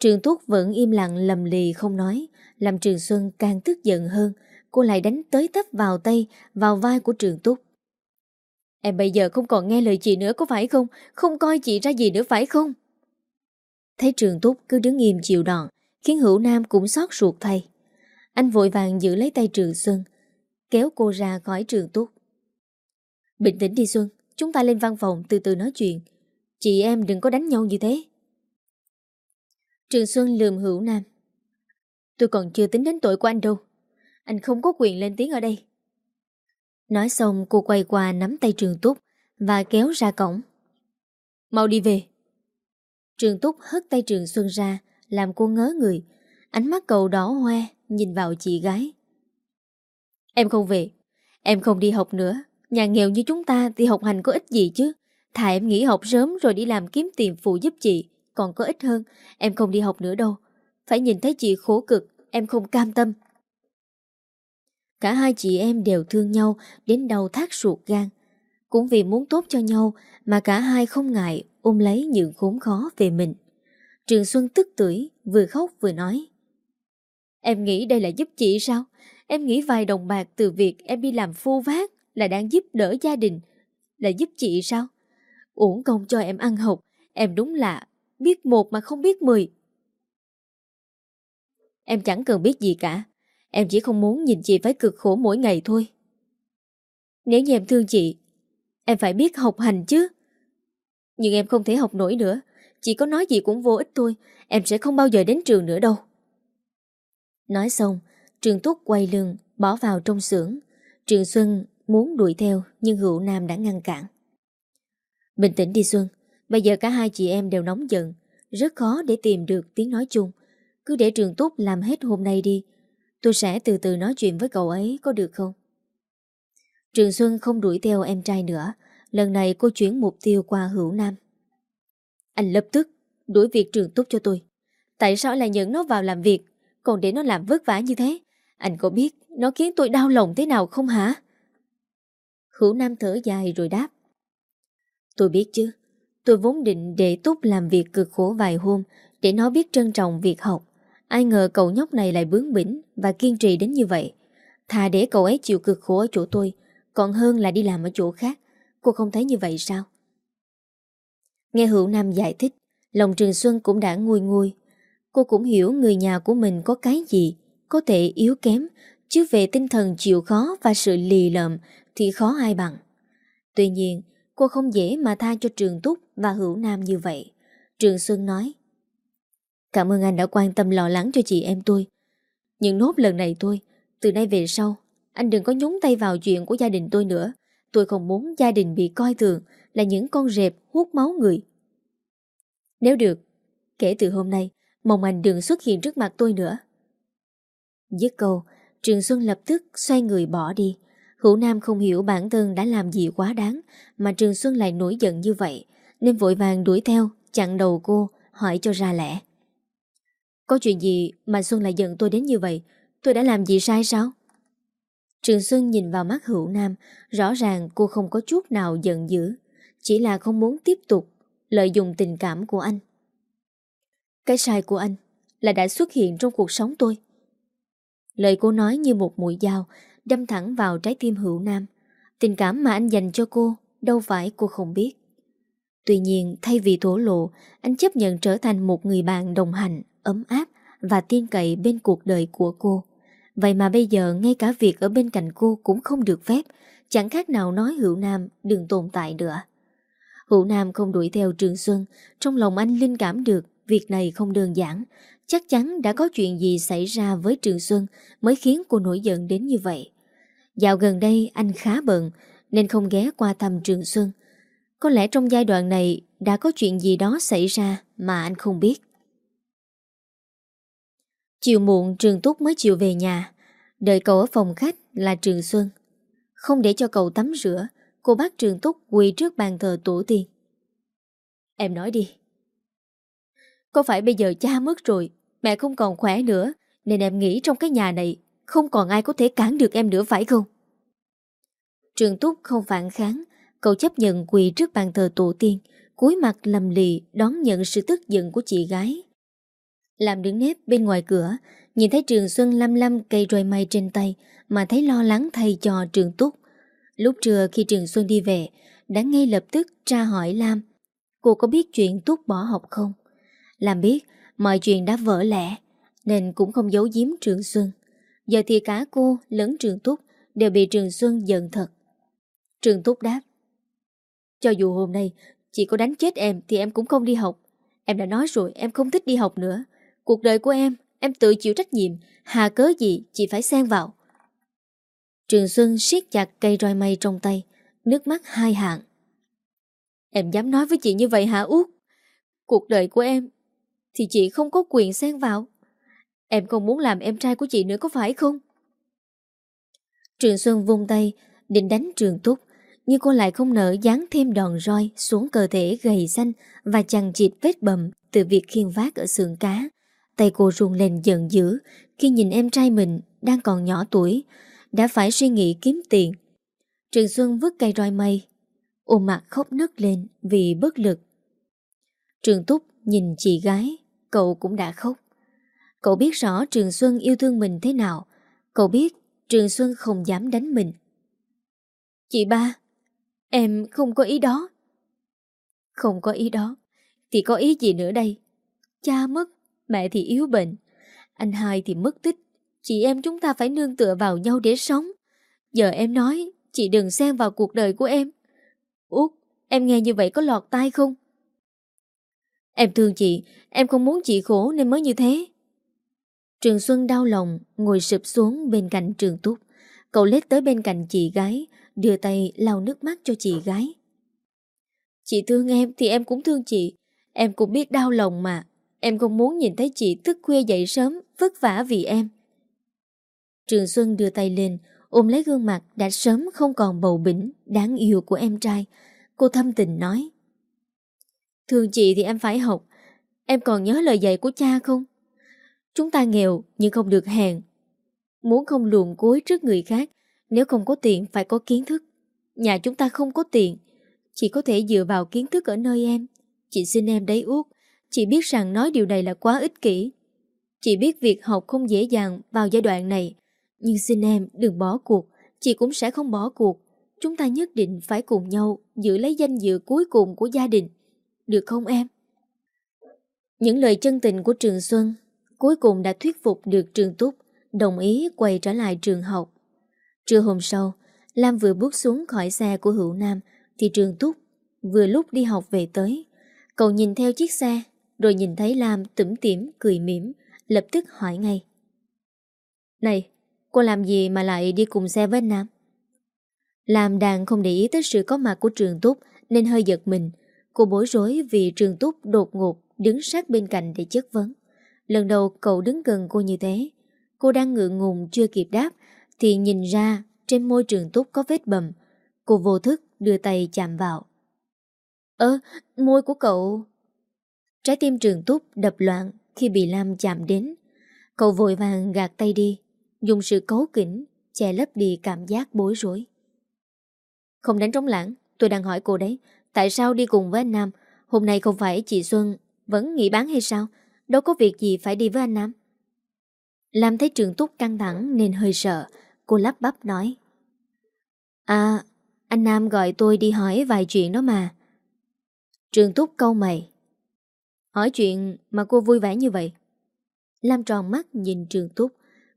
Trường Túc vẫn im lặng lầm lì không nói, làm Trường Xuân càng tức giận hơn. Cô lại đánh tới tấp vào tay, vào vai của Trường Túc. Em bây giờ không còn nghe lời chị nữa có phải không? Không coi chị ra gì nữa phải không? Thấy Trường Túc cứ đứng im chịu đòn, khiến Hữu Nam cũng xót ruột thay. Anh vội vàng giữ lấy tay Trường Xuân, kéo cô ra khỏi Trường Túc. Bình tĩnh đi Xuân, chúng ta lên văn phòng từ từ nói chuyện. Chị em đừng có đánh nhau như thế. Trường Xuân lườm hữu nam. Tôi còn chưa tính đến tội của anh đâu. Anh không có quyền lên tiếng ở đây. Nói xong cô quay qua nắm tay Trường Túc Và kéo ra cổng. Mau đi về. Trường Túc hất tay Trường Xuân ra Làm cô ngớ người. Ánh mắt cầu đỏ hoe Nhìn vào chị gái. Em không về. Em không đi học nữa. Nhà nghèo như chúng ta thì học hành có ích gì chứ? Thà em nghỉ học sớm rồi đi làm kiếm tiền phụ giúp chị, Còn có ích hơn, Em không đi học nữa đâu. Phải nhìn thấy chị khổ cực, Em không cam tâm. Cả hai chị em đều thương nhau, Đến đầu thác ruột gan. Cũng vì muốn tốt cho nhau Mà cả hai không ngại ôm lấy những khốn khó về mình. Trường Xuân tức tưởi, Vừa khóc vừa nói, Em nghĩ đây là giúp chị sao? Em nghĩ vài đồng bạc từ việc em đi làm phu vác Là đang giúp đỡ gia đình Là giúp chị sao Uổng công cho em ăn học, em đúng là biết một mà không biết mười. Em chẳng cần biết gì cả, em chỉ không muốn nhìn chị phải cực khổ mỗi ngày thôi. Nếu như em thương chị, em phải biết học hành chứ. Nhưng em không thể học nổi nữa, chị có nói gì cũng vô ích thôi, em sẽ không bao giờ đến trường nữa đâu. Nói xong, Trường Túc quay lưng, bỏ vào trong xưởng. Trường Xuân muốn đuổi theo nhưng Hữu Nam đã ngăn cản. Bình tĩnh đi Xuân, bây giờ cả hai chị em đều nóng giận, rất khó để tìm được tiếng nói chung. Cứ để Trường Túc làm hết hôm nay đi, tôi sẽ từ từ nói chuyện với cậu ấy có được không? Trường Xuân không đuổi theo em trai nữa, lần này cô chuyển mục tiêu qua Hữu Nam. Anh lập tức đuổi việc Trường Túc cho tôi. Tại sao lại nhận nó vào làm việc, còn để nó làm vất vả như thế? Anh có biết nó khiến tôi đau lòng thế nào không hả? Hữu Nam thở dài rồi đáp. Tôi biết chứ. Tôi vốn định để Túc làm việc cực khổ vài hôm để nó biết trân trọng việc học. Ai ngờ cậu nhóc này lại bướng bỉnh và kiên trì đến như vậy. Thà để cậu ấy chịu cực khổ ở chỗ tôi, còn hơn là đi làm ở chỗ khác. Cô không thấy như vậy sao? Nghe Hữu Nam giải thích, lòng Trường Xuân cũng đã nguôi nguôi. Cô cũng hiểu người nhà của mình có cái gì có thể yếu kém, chứ về tinh thần chịu khó và sự lì lợm thì khó ai bằng. Tuy nhiên, cô không dễ mà tha cho Trường Túc và Hữu Nam như vậy. Trường Xuân nói, Cảm ơn anh đã quan tâm lo lắng cho chị em tôi. Nhưng nốt lần này thôi, từ nay về sau, anh đừng có nhúng tay vào chuyện của gia đình tôi nữa. Tôi không muốn gia đình bị coi thường là những con rệp hút máu người. Nếu được, kể từ hôm nay, mong anh đừng xuất hiện trước mặt tôi nữa. Dứt câu, Trường Xuân lập tức xoay người bỏ đi. Hữu Nam không hiểu bản thân đã làm gì quá đáng mà Trường Xuân lại nổi giận như vậy, nên vội vàng đuổi theo, chặn đầu cô, hỏi cho ra lẽ. Có chuyện gì mà Xuân lại giận tôi đến như vậy? Tôi đã làm gì sai sao? Trường Xuân nhìn vào mắt Hữu Nam, rõ ràng cô không có chút nào giận dữ, chỉ là không muốn tiếp tục lợi dụng tình cảm của anh. Cái sai của anh là đã xuất hiện trong cuộc sống tôi. Lời cô nói như một mũi dao, đâm thẳng vào trái tim Hữu Nam. Tình cảm mà anh dành cho cô, đâu phải cô không biết. Tuy nhiên, thay vì thổ lộ, anh chấp nhận trở thành một người bạn đồng hành, ấm áp và tin cậy bên cuộc đời của cô. Vậy mà bây giờ ngay cả việc ở bên cạnh cô cũng không được phép, chẳng khác nào nói Hữu Nam đừng tồn tại nữa. Hữu Nam không đuổi theo Trường Xuân, trong lòng anh linh cảm được việc này không đơn giản, chắc chắn đã có chuyện gì xảy ra với Trường Xuân mới khiến cô nổi giận đến như vậy. Dạo gần đây anh khá bận nên không ghé qua thăm Trường Xuân. Có lẽ trong giai đoạn này đã có chuyện gì đó xảy ra mà anh không biết. Chiều muộn Trường Túc mới chịu về nhà, đợi cậu ở phòng khách là Trường Xuân. Không để cho cậu tắm rửa, cô bắt Trường Túc quỳ trước bàn thờ tổ tiên. Em nói đi. Có phải bây giờ cha mất rồi, mẹ không còn khỏe nữa, nên em nghĩ trong cái nhà này không còn ai có thể cản được em nữa phải không? Trường Túc không phản kháng, cậu chấp nhận quỳ trước bàn thờ tổ tiên, cúi mặt lầm lì đón nhận sự tức giận của chị gái. Làm đứng nếp bên ngoài cửa, nhìn thấy Trường Xuân lăm lăm cây roi mây trên tay mà thấy lo lắng thay cho Trường Túc. Lúc trưa khi Trường Xuân đi về, đã ngay lập tức tra hỏi Lam. Cô có biết chuyện Túc bỏ học không? Lam biết mọi chuyện đã vỡ lẽ, nên cũng không giấu giếm Trường Xuân. Giờ thì cả cô lẫn Trường Túc đều bị Trường Xuân giận thật. Trường Túc đáp. Cho dù hôm nay chị có đánh chết em thì em cũng không đi học. Em đã nói rồi em không thích đi học nữa. Cuộc đời của em, em tự chịu trách nhiệm, hà cớ gì chị phải xen vào. Trường Xuân siết chặt cây roi mây trong tay, nước mắt hai hạng. Em dám nói với chị như vậy hả Út? Cuộc đời của em thì chị không có quyền xen vào. Em không muốn làm em trai của chị nữa có phải không? Trường Xuân vung tay, định đánh Trường Túc, nhưng cô lại không nỡ dán thêm đòn roi xuống cơ thể gầy xanh và chằng chịt vết bầm từ việc khiên vác ở sườn cá. Tay cô run lên giận dữ khi nhìn em trai mình đang còn nhỏ tuổi, đã phải suy nghĩ kiếm tiền. Trường Xuân vứt cây roi mây, ôm mặt khóc nức lên vì bất lực. Trường Túc nhìn chị gái, cậu cũng đã khóc. Cậu biết rõ Trường Xuân yêu thương mình thế nào. Cậu biết Trường Xuân không dám đánh mình. Chị ba, em không có ý đó. Không có ý đó Thì có ý gì nữa đây Cha mất, mẹ thì yếu bệnh Anh hai thì mất tích Chị em chúng ta phải nương tựa vào nhau để sống Giờ em nói Chị đừng xen vào cuộc đời của em Út, em nghe như vậy có lọt tai không? Em thương chị, Em không muốn chị khổ nên mới như thế. Trường Xuân đau lòng, Ngồi sụp xuống bên cạnh trường túc. Cậu lết tới bên cạnh chị gái, Đưa tay lau nước mắt cho chị gái. Chị thương em thì em cũng thương chị. Em cũng biết đau lòng mà. Em không muốn nhìn thấy chị thức khuya dậy sớm, Vất vả vì em. Trường Xuân đưa tay lên, Ôm lấy gương mặt đã sớm không còn bầu bỉnh, Đáng yêu của em trai. Cô thâm tình nói Thương chị thì em phải học. Em còn nhớ lời dạy của cha không? Chúng ta nghèo nhưng không được hèn. Muốn không luồn cối trước người khác, Nếu không có tiền phải có kiến thức. Nhà chúng ta không có tiền, Chỉ có thể dựa vào kiến thức ở nơi em. Chị xin em đấy út Chị biết rằng nói điều này là quá ích kỷ. Chị biết việc học không dễ dàng vào giai đoạn này, Nhưng xin em đừng bỏ cuộc. Chị cũng sẽ không bỏ cuộc. Chúng ta nhất định phải cùng nhau Giữ lấy danh dự cuối cùng của gia đình. Được không em? Những lời chân tình của Trường Xuân Cuối cùng đã thuyết phục được Trường Túc Đồng ý quay trở lại trường học. Trưa hôm sau, Lam vừa bước xuống khỏi xe của Hữu Nam Thì Trường Túc vừa lúc đi học về tới. Cậu nhìn theo chiếc xe, Rồi nhìn thấy Lam tủm tỉm cười mỉm, Lập tức hỏi ngay. Này, Cô làm gì mà lại đi cùng xe với Nam? Lam đang không để ý tới sự có mặt của Trường Túc Nên hơi giật mình Cô bối rối vì Trường Túc đột ngột Đứng sát bên cạnh để chất vấn. Lần đầu cậu đứng gần cô như thế Cô đang ngượng ngùng chưa kịp đáp Thì nhìn ra trên môi Trường Túc có vết bầm. Cô vô thức đưa tay chạm vào. Ơ, môi của cậu... Trái tim trường túc đập loạn khi bị Lam chạm đến. Cậu vội vàng gạt tay đi, dùng sự cấu kỉnh, che lấp đi cảm giác bối rối. Không đánh trống lãng, tôi đang hỏi cô đấy, tại sao đi cùng với anh Nam? Hôm nay không phải chị Xuân vẫn nghỉ bán hay sao? Đâu có việc gì phải đi với anh Nam. Lam thấy trường túc căng thẳng nên hơi sợ, cô lắp bắp nói. À, anh Nam gọi tôi đi hỏi vài chuyện đó mà. Trường Túc câu mày Hỏi chuyện mà cô vui vẻ như vậy Lam tròn mắt nhìn Trường Túc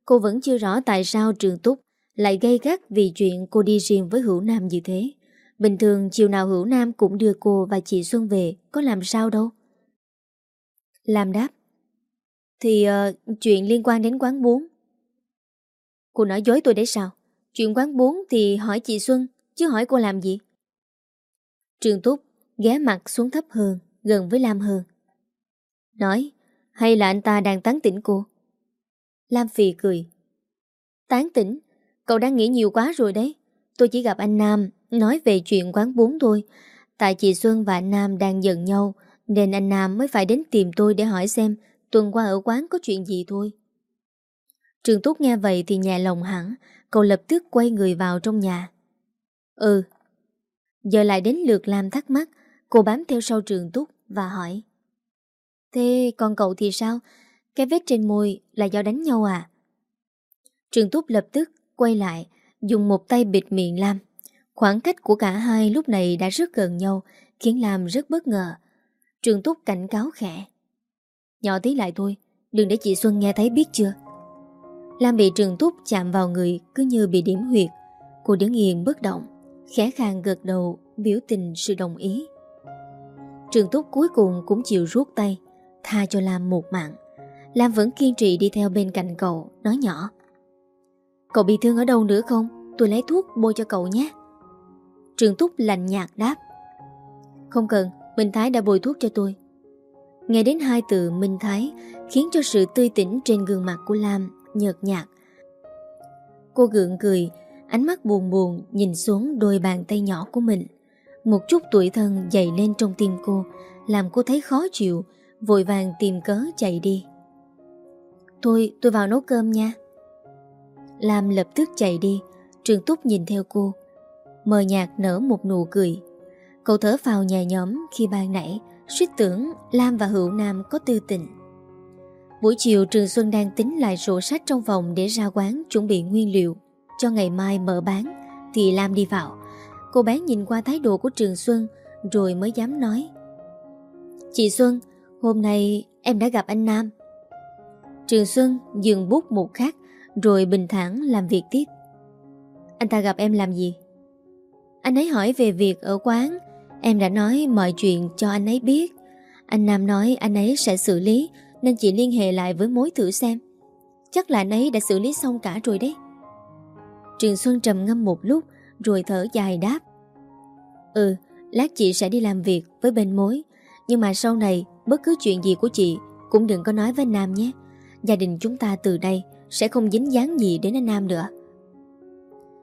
Cô vẫn chưa rõ tại sao Trường Túc Lại gây gắt vì chuyện cô đi riêng với Hữu Nam như thế Bình thường chiều nào Hữu Nam cũng đưa cô và chị Xuân về Có làm sao đâu làm đáp Thì uh, chuyện liên quan đến quán bún Cô nói dối tôi đấy sao Chuyện quán bún thì hỏi chị Xuân Chứ hỏi cô làm gì Trường Túc ghé mặt xuống thấp hơn, gần với Lam hơn. Nói, hay là anh ta đang tán tỉnh cô? Lam phì cười. Tán tỉnh? Cậu đang nghĩ nhiều quá rồi đấy. Tôi chỉ gặp anh Nam, nói về chuyện quán bún thôi. Tại chị Xuân và anh Nam đang giận nhau, nên anh Nam mới phải đến tìm tôi để hỏi xem tuần qua ở quán có chuyện gì thôi. Trường Túc nghe vậy thì nhẹ lòng hẳn, cậu lập tức quay người vào trong nhà. Ừ. Giờ lại đến lượt Lam thắc mắc, Cô bám theo sau trường túc và hỏi Thế còn cậu thì sao? Cái vết trên môi là do đánh nhau à? Trường túc lập tức quay lại Dùng một tay bịt miệng Lam Khoảng cách của cả hai lúc này đã rất gần nhau, Khiến Lam rất bất ngờ. Trường túc cảnh cáo khẽ. Nhỏ tí lại thôi, Đừng để chị Xuân nghe thấy biết chưa? Lam bị trường túc chạm vào người Cứ như bị điểm huyệt. Cô đứng yên bất động, Khẽ khàng gật đầu, Biểu tình sự đồng ý. Trường Túc cuối cùng cũng chịu rút tay, Tha cho Lam một mạng. Lam vẫn kiên trì đi theo bên cạnh cậu, Nói nhỏ. Cậu bị thương ở đâu nữa không? Tôi lấy thuốc bôi cho cậu nhé. Trường Túc lạnh nhạt đáp. Không cần, Minh Thái đã bồi thuốc cho tôi. Nghe đến hai từ Minh Thái, Khiến cho sự tươi tỉnh trên gương mặt của Lam Nhợt nhạt. Cô gượng cười, Ánh mắt buồn buồn nhìn xuống đôi bàn tay nhỏ của mình. Một chút tuổi thân dày lên trong tim cô, Làm cô thấy khó chịu, Vội vàng tìm cớ chạy đi. Thôi tôi vào nấu cơm nha. Lam lập tức chạy đi, Trường Túc nhìn theo cô Mờ nhạt nở một nụ cười Cậu thở vào nhà nhóm khi ban nãy suýt tưởng Lam và Hữu Nam có tư tình Buổi chiều Trường Xuân đang tính lại sổ sách trong phòng Để ra quán chuẩn bị nguyên liệu Cho ngày mai mở bán Thì Lam đi vào Cô bé nhìn qua thái độ của Trường Xuân Rồi mới dám nói Chị Xuân, hôm nay em đã gặp anh Nam. Trường Xuân dừng bút một khắc rồi bình thản làm việc tiếp. Anh ta gặp em làm gì? Anh ấy hỏi về việc ở quán. Em đã nói mọi chuyện cho anh ấy biết. Anh Nam nói anh ấy sẽ xử lý Nên chị liên hệ lại với mối thử xem. Chắc là anh ấy đã xử lý xong cả rồi đấy. Trường Xuân trầm ngâm một lúc Rồi thở dài đáp. Ừ, lát chị sẽ đi làm việc với bên mối. Nhưng mà sau này Bất cứ chuyện gì của chị Cũng đừng có nói với anh Nam nhé. Gia đình chúng ta từ đây Sẽ không dính dáng gì đến anh Nam nữa.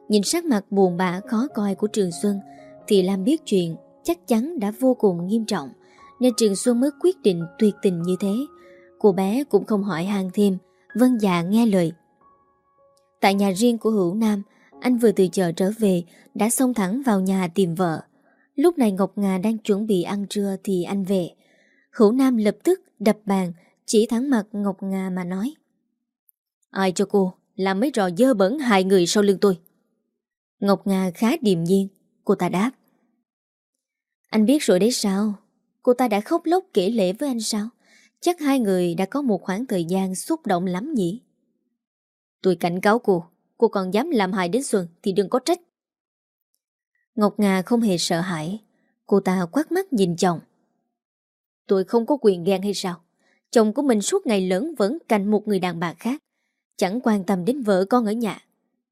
Nhìn sắc mặt buồn bã khó coi của Trường Xuân, Thì Lam biết chuyện chắc chắn đã vô cùng nghiêm trọng, Nên Trường Xuân mới quyết định tuyệt tình như thế. Cô bé cũng không hỏi hàng thêm Vân dạ nghe lời. Tại nhà riêng của Hữu Nam, Anh vừa từ chợ trở về, Đã xông thẳng vào nhà tìm vợ. Lúc này Ngọc Ngà đang chuẩn bị ăn trưa Thì anh về. Hữu Nam lập tức đập bàn, Chỉ thẳng mặt Ngọc Ngà mà nói, Ai cho cô Làm mấy trò dơ bẩn hại người sau lưng tôi? Ngọc Ngà khá điềm nhiên. Cô ta đáp. Anh biết rồi đấy sao? Cô ta đã khóc lóc kể lễ với anh sao? Chắc hai người đã có một khoảng thời gian xúc động lắm nhỉ? Tôi cảnh cáo cô Cô còn dám làm hại đến Xuân Thì đừng có trách. Ngọc Ngà không hề sợ hãi. Cô ta quát mắt nhìn chồng. Tôi không có quyền ghen hay sao? Chồng của mình suốt ngày lớn vẫn cạnh một người đàn bà khác. Chẳng quan tâm đến vợ con ở nhà.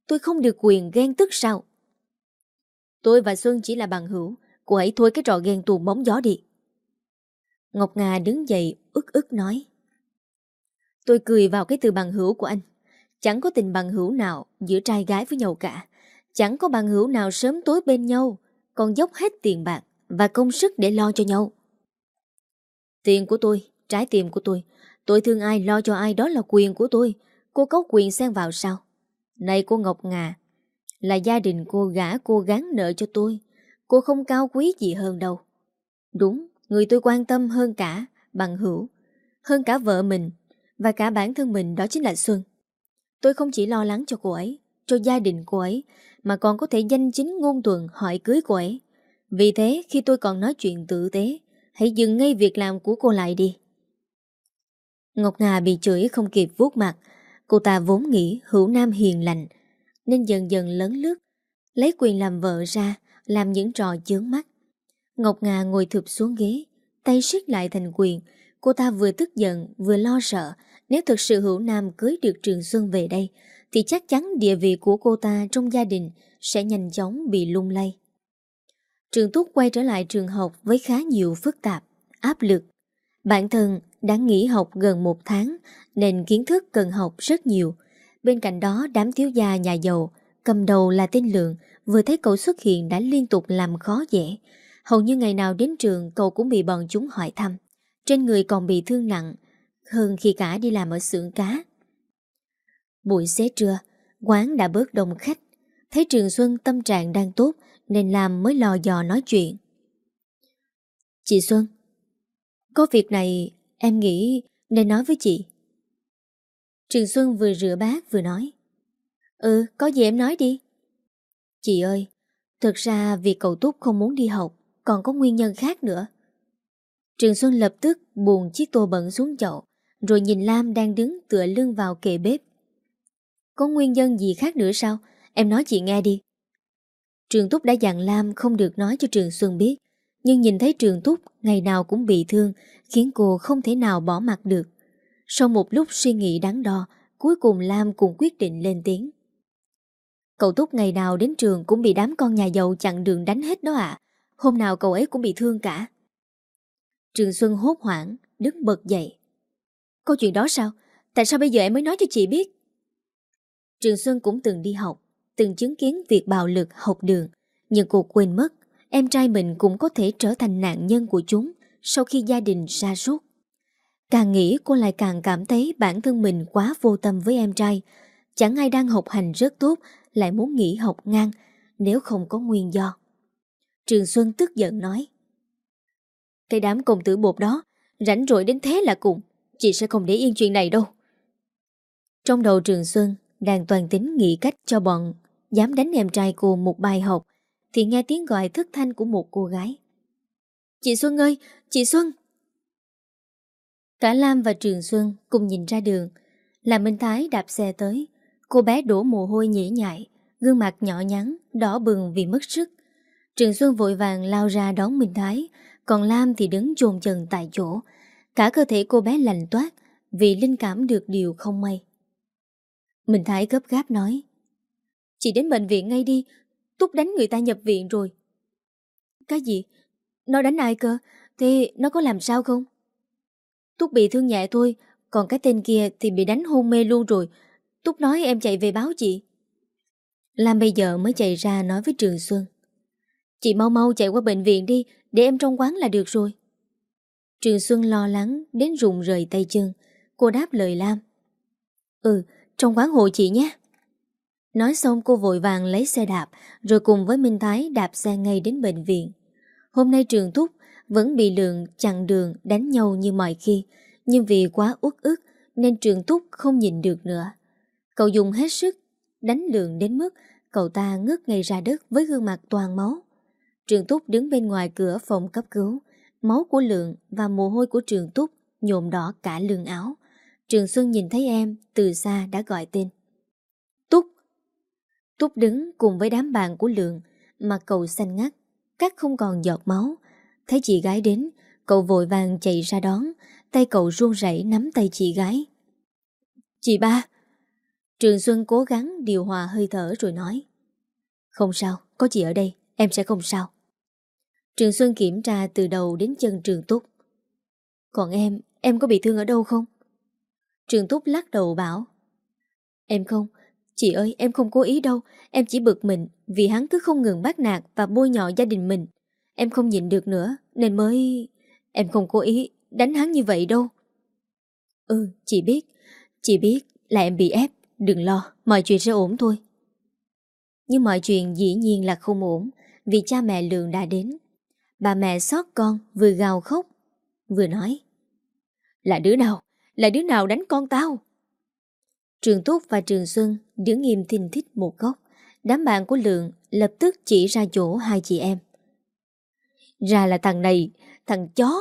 Tôi không được quyền ghen tức sao? Tôi và Xuân chỉ là bằng hữu. Cô hãy thôi cái trò ghen tuồng bóng gió đi. Ngọc Ngà đứng dậy, ức ức nói. Tôi cười vào cái từ bằng hữu của anh. Chẳng có tình bằng hữu nào giữa trai gái với nhau cả. Chẳng có bằng hữu nào sớm tối bên nhau. Còn dốc hết tiền bạc Và công sức để lo cho nhau. Tiền của tôi, Trái tim của tôi. Tôi thương ai lo cho ai đó là quyền của tôi. Cô có quyền xen vào sao? Này cô Ngọc Ngà, Là gia đình cô gã cô gán nợ cho tôi. Cô không cao quý gì hơn đâu. Đúng, Người tôi quan tâm hơn cả Bằng hữu, Hơn cả vợ mình, Và cả bản thân mình đó chính là Xuân. Tôi không chỉ lo lắng cho cô ấy, Cho gia đình cô ấy, Mà còn có thể danh chính ngôn tuần hỏi cưới cô ấy. Vì thế, khi tôi còn nói chuyện tử tế, Hãy dừng ngay việc làm của cô lại đi. Ngọc Ngà bị chửi không kịp vuốt mặt Cô ta vốn nghĩ hữu nam hiền lành, Nên dần dần lớn lướt, Lấy quyền làm vợ ra, Làm những trò chướng mắt. Ngọc Ngà ngồi thụp xuống ghế, Tay siết lại thành quyền. Cô ta vừa tức giận, vừa lo sợ, Nếu thực sự hữu nam cưới được Trường Xuân về đây, Thì chắc chắn địa vị của cô ta Trong gia đình Sẽ nhanh chóng bị lung lay. Trường Túc quay trở lại trường học Với khá nhiều phức tạp, Áp lực. Bản thân đã nghỉ học gần một tháng nên kiến thức cần học rất nhiều. Bên cạnh đó đám thiếu gia nhà giàu, cầm đầu là tên Lượng, vừa thấy cậu xuất hiện đã liên tục làm khó dễ. Hầu như ngày nào đến trường cậu cũng bị bọn chúng hỏi thăm. Trên người còn bị thương nặng, hơn khi cả đi làm ở xưởng cá. Buổi xế trưa, quán đã bớt đông khách. Thấy Trường Xuân tâm trạng đang tốt nên làm mới lò dò nói chuyện. Chị Xuân, có việc này em nghĩ nên nói với chị. Trường Xuân vừa rửa bát vừa nói. Ừ, có gì em nói đi. Chị ơi, thực ra vì cậu Túc không muốn đi học còn có nguyên nhân khác nữa. Trường Xuân lập tức buồn chiếc tô bẩn xuống chậu, rồi nhìn Lam đang đứng tựa lưng vào kệ bếp. Có nguyên nhân gì khác nữa sao? Em nói chị nghe đi. Trường Túc đã dặn Lam không được nói cho Trường Xuân biết, nhưng nhìn thấy Trường Túc ngày nào cũng bị thương, khiến cô không thể nào bỏ mặt được. Sau một lúc suy nghĩ đắn đo, cuối cùng Lam cũng quyết định lên tiếng. Cậu Túc ngày nào đến trường cũng bị đám con nhà giàu chặn đường đánh hết đó ạ. Hôm nào cậu ấy cũng bị thương cả. Trường Xuân hốt hoảng, đứng bật dậy. Câu chuyện đó sao? Tại sao bây giờ em mới nói cho chị biết? Trường Xuân cũng từng đi học, từng chứng kiến việc bạo lực học đường. Nhưng cô quên mất, em trai mình cũng có thể trở thành nạn nhân của chúng sau khi gia đình sa sút Càng nghĩ cô lại càng cảm thấy bản thân mình quá vô tâm với em trai. Chẳng ai đang học hành rất tốt, lại muốn nghỉ học ngang, nếu không có nguyên do. Trường Xuân tức giận nói, Cái đám công tử bột đó, rảnh rỗi đến thế là cùng, Chị sẽ không để yên chuyện này đâu Trong đầu Trường Xuân, đang toàn tính nghĩ cách cho bọn dám đánh em trai cô một bài học thì nghe tiếng gọi thất thanh của một cô gái. Chị Xuân ơi! Chị Xuân! Cả Lam và Trường Xuân cùng nhìn ra đường. Là Minh Thái đạp xe tới. Cô bé đổ mồ hôi nhễ nhại, gương mặt nhỏ nhắn, đỏ bừng vì mất sức. Trường Xuân vội vàng lao ra đón Minh Thái, còn Lam thì đứng chồn chần tại chỗ. Cả cơ thể cô bé lành toát vì linh cảm được điều không may. Minh Thái gấp gáp nói Chị đến bệnh viện ngay đi, Túc đánh người ta nhập viện rồi. Cái gì? Nó đánh ai cơ? Thì nó có làm sao không? Túc bị thương nhẹ thôi, còn cái tên kia thì bị đánh hôn mê luôn rồi. Túc nói em chạy về báo chị. Lam bây giờ mới chạy ra nói với Trường Xuân. Chị mau mau chạy qua bệnh viện đi, để em trong quán là được rồi. Trường Xuân lo lắng, đến rụng rời tay chân. Cô đáp lời Lam. Ừ, trong quán hộ chị nhé. Nói xong cô vội vàng lấy xe đạp, rồi cùng với Minh Thái đạp xe ngay đến bệnh viện. Hôm nay trường Túc vẫn bị Lượng chặn đường đánh nhau như mọi khi, nhưng vì quá uất ức nên trường Túc không nhìn được nữa. Cậu dùng hết sức, đánh Lượng đến mức cậu ta ngất ngay ra đất với gương mặt toàn máu. Trường Túc đứng bên ngoài cửa phòng cấp cứu, máu của Lượng và mồ hôi của trường Túc nhộm đỏ cả lưng áo. Trường Xuân nhìn thấy em từ xa đã gọi tên. Túc! Đứng cùng với đám bạn của Lượng, mặt cậu xanh ngắt, cắt không còn giọt máu. Thấy chị gái đến, cậu vội vàng chạy ra đón, tay cậu run rẩy nắm tay chị gái. Chị ba! Trường Xuân cố gắng điều hòa hơi thở rồi nói. Không sao, có chị ở đây, em sẽ không sao. Trường Xuân kiểm tra từ đầu đến chân Trường Túc. Còn em, em có bị thương ở đâu không? Trường Túc lắc đầu bảo. Em không, chị ơi em không cố ý đâu, em chỉ bực mình vì hắn cứ không ngừng bắt nạt và bôi nhọ gia đình mình. Em không nhịn được nữa, nên mới... Em không cố ý đánh hắn như vậy đâu. Ừ, chị biết, chị biết là em bị ép, đừng lo, mọi chuyện sẽ ổn thôi. Nhưng mọi chuyện dĩ nhiên là không ổn, vì cha mẹ Lượng đã đến. Bà mẹ xót con vừa gào khóc, vừa nói. Là đứa nào? Là đứa nào đánh con tao? Trường Túc và Trường Xuân đứng nghiêm thình thích một góc. Đám bạn của Lượng lập tức chỉ ra chỗ hai chị em. Ra là thằng này, thằng chó.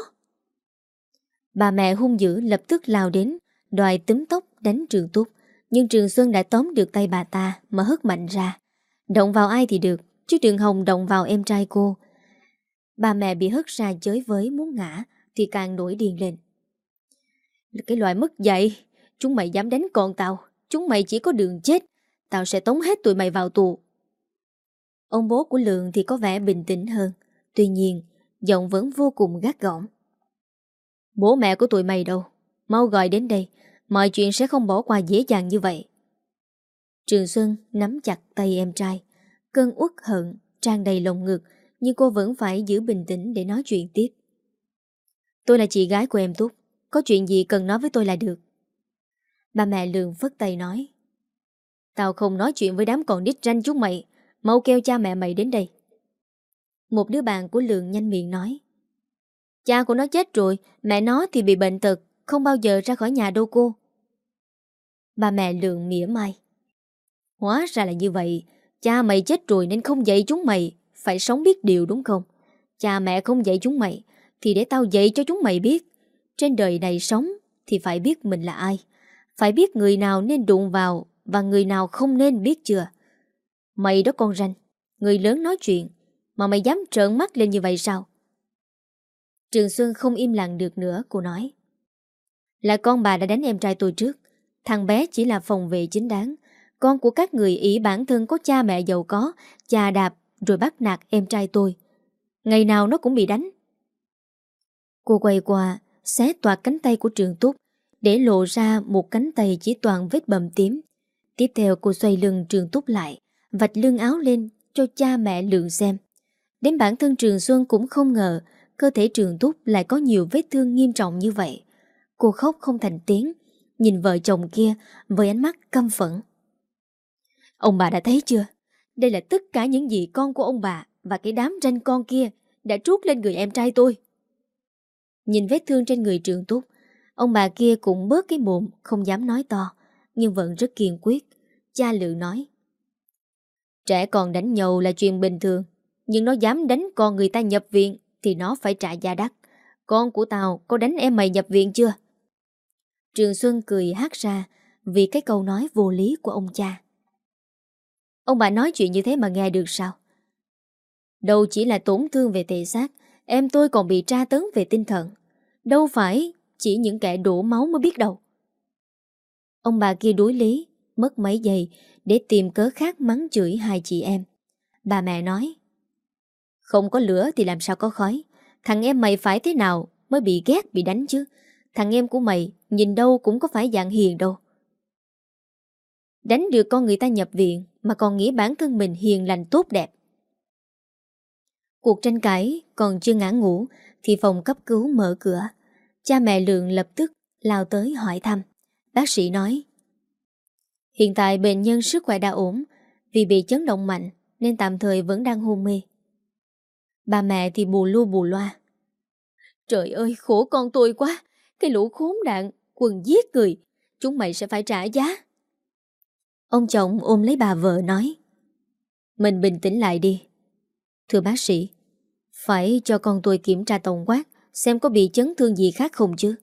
Bà mẹ hung dữ lập tức lao đến, đòi túm tóc đánh Trường Túc. Nhưng Trường Xuân đã tóm được tay bà ta mà hất mạnh ra. Động vào ai thì được, chứ Trường Hồng động vào em trai cô. Bà mẹ bị hất ra chới với muốn ngã thì càng nổi điên lên. Cái loại mất dạy, chúng mày dám đánh con tao, chúng mày chỉ có đường chết, tao sẽ tống hết tụi mày vào tù. Ông bố của Lượng thì có vẻ bình tĩnh hơn, tuy nhiên giọng vẫn vô cùng gắt gỏng. Bố mẹ của tụi mày đâu, mau gọi đến đây, mọi chuyện sẽ không bỏ qua dễ dàng như vậy. Trường Xuân nắm chặt tay em trai, cơn uất hận tràn đầy lồng ngực, nhưng cô vẫn phải giữ bình tĩnh để nói chuyện tiếp. Tôi là chị gái của em Túc, có chuyện gì cần nói với tôi là được. Bà mẹ lường phất tay nói. Tao không nói chuyện với đám còn đít ranh chúng mày, mau kêu cha mẹ mày đến đây. Một đứa bạn của lường nhanh miệng nói. Cha của nó chết rồi, mẹ nó thì bị bệnh tật, không bao giờ ra khỏi nhà đâu cô. Bà mẹ lường mỉa mai. Hóa ra là như vậy, cha mày chết rồi nên không dạy chúng mày, phải sống biết điều đúng không? Cha mẹ không dạy chúng mày, thì để tao dạy cho chúng mày biết. Trên đời này sống thì phải biết mình là ai. Phải biết người nào nên đụng vào và người nào không nên biết chưa. Mày đó con ranh, người lớn nói chuyện, mà mày dám trợn mắt lên như vậy sao? Trường Xuân không im lặng được nữa, cô nói. Là con bà đã đánh em trai tôi trước. Thằng bé chỉ là phòng vệ chính đáng. Con của các người ý bản thân có cha mẹ giàu có, cha đạp rồi bắt nạt em trai tôi. Ngày nào nó cũng bị đánh. Cô quay qua, xé toạc cánh tay của Trường Túc, để lộ ra một cánh tay chỉ toàn vết bầm tím. Tiếp theo cô xoay lưng Trường Túc lại, vạch lưng áo lên cho cha mẹ lượng xem. Đến bản thân Trường Xuân cũng không ngờ cơ thể Trường Túc lại có nhiều vết thương nghiêm trọng như vậy. Cô khóc không thành tiếng, nhìn vợ chồng kia với ánh mắt căm phẫn. Ông bà đã thấy chưa? Đây là tất cả những gì con của ông bà và cái đám ranh con kia đã trút lên người em trai tôi. Nhìn vết thương trên người trường túc, ông bà kia cũng bớt cái mồm, không dám nói to, nhưng vẫn rất kiên quyết. Cha Lự nói, Trẻ còn đánh nhau là chuyện bình thường, nhưng nó dám đánh con người ta nhập viện thì nó phải trả giá đắt. Con của tao có đánh em mày nhập viện chưa? Trường Xuân cười hát ra vì cái câu nói vô lý của ông cha. Ông bà nói chuyện như thế mà nghe được sao? Đâu chỉ là tổn thương về thể xác, em tôi còn bị tra tấn về tinh thần. Đâu phải chỉ những kẻ đổ máu mới biết đâu. Ông bà kia đối lý, mất mấy giây để tìm cớ khác mắng chửi hai chị em. Bà mẹ nói, không có lửa thì làm sao có khói. Thằng em mày phải thế nào mới bị ghét, bị đánh chứ. Thằng em của mày nhìn đâu cũng có phải dạng hiền đâu. Đánh được con người ta nhập viện mà còn nghĩ bản thân mình hiền lành tốt đẹp. Cuộc tranh cãi còn chưa ngã ngủ thì phòng cấp cứu mở cửa. Cha mẹ Lượng lập tức lao tới hỏi thăm. Bác sĩ nói, Hiện tại bệnh nhân sức khỏe đã ổn, vì bị chấn động mạnh nên tạm thời vẫn đang hôn mê. Bà mẹ thì bù lu bù loa. Trời ơi, khổ con tôi quá, Cái lũ khốn đạn Quần giết người, Chúng mày sẽ phải trả giá Ông chồng ôm lấy bà vợ nói, Mình bình tĩnh lại đi Thưa bác sĩ, Phải cho con tôi kiểm tra tổng quát Xem có bị chấn thương gì khác không chứ?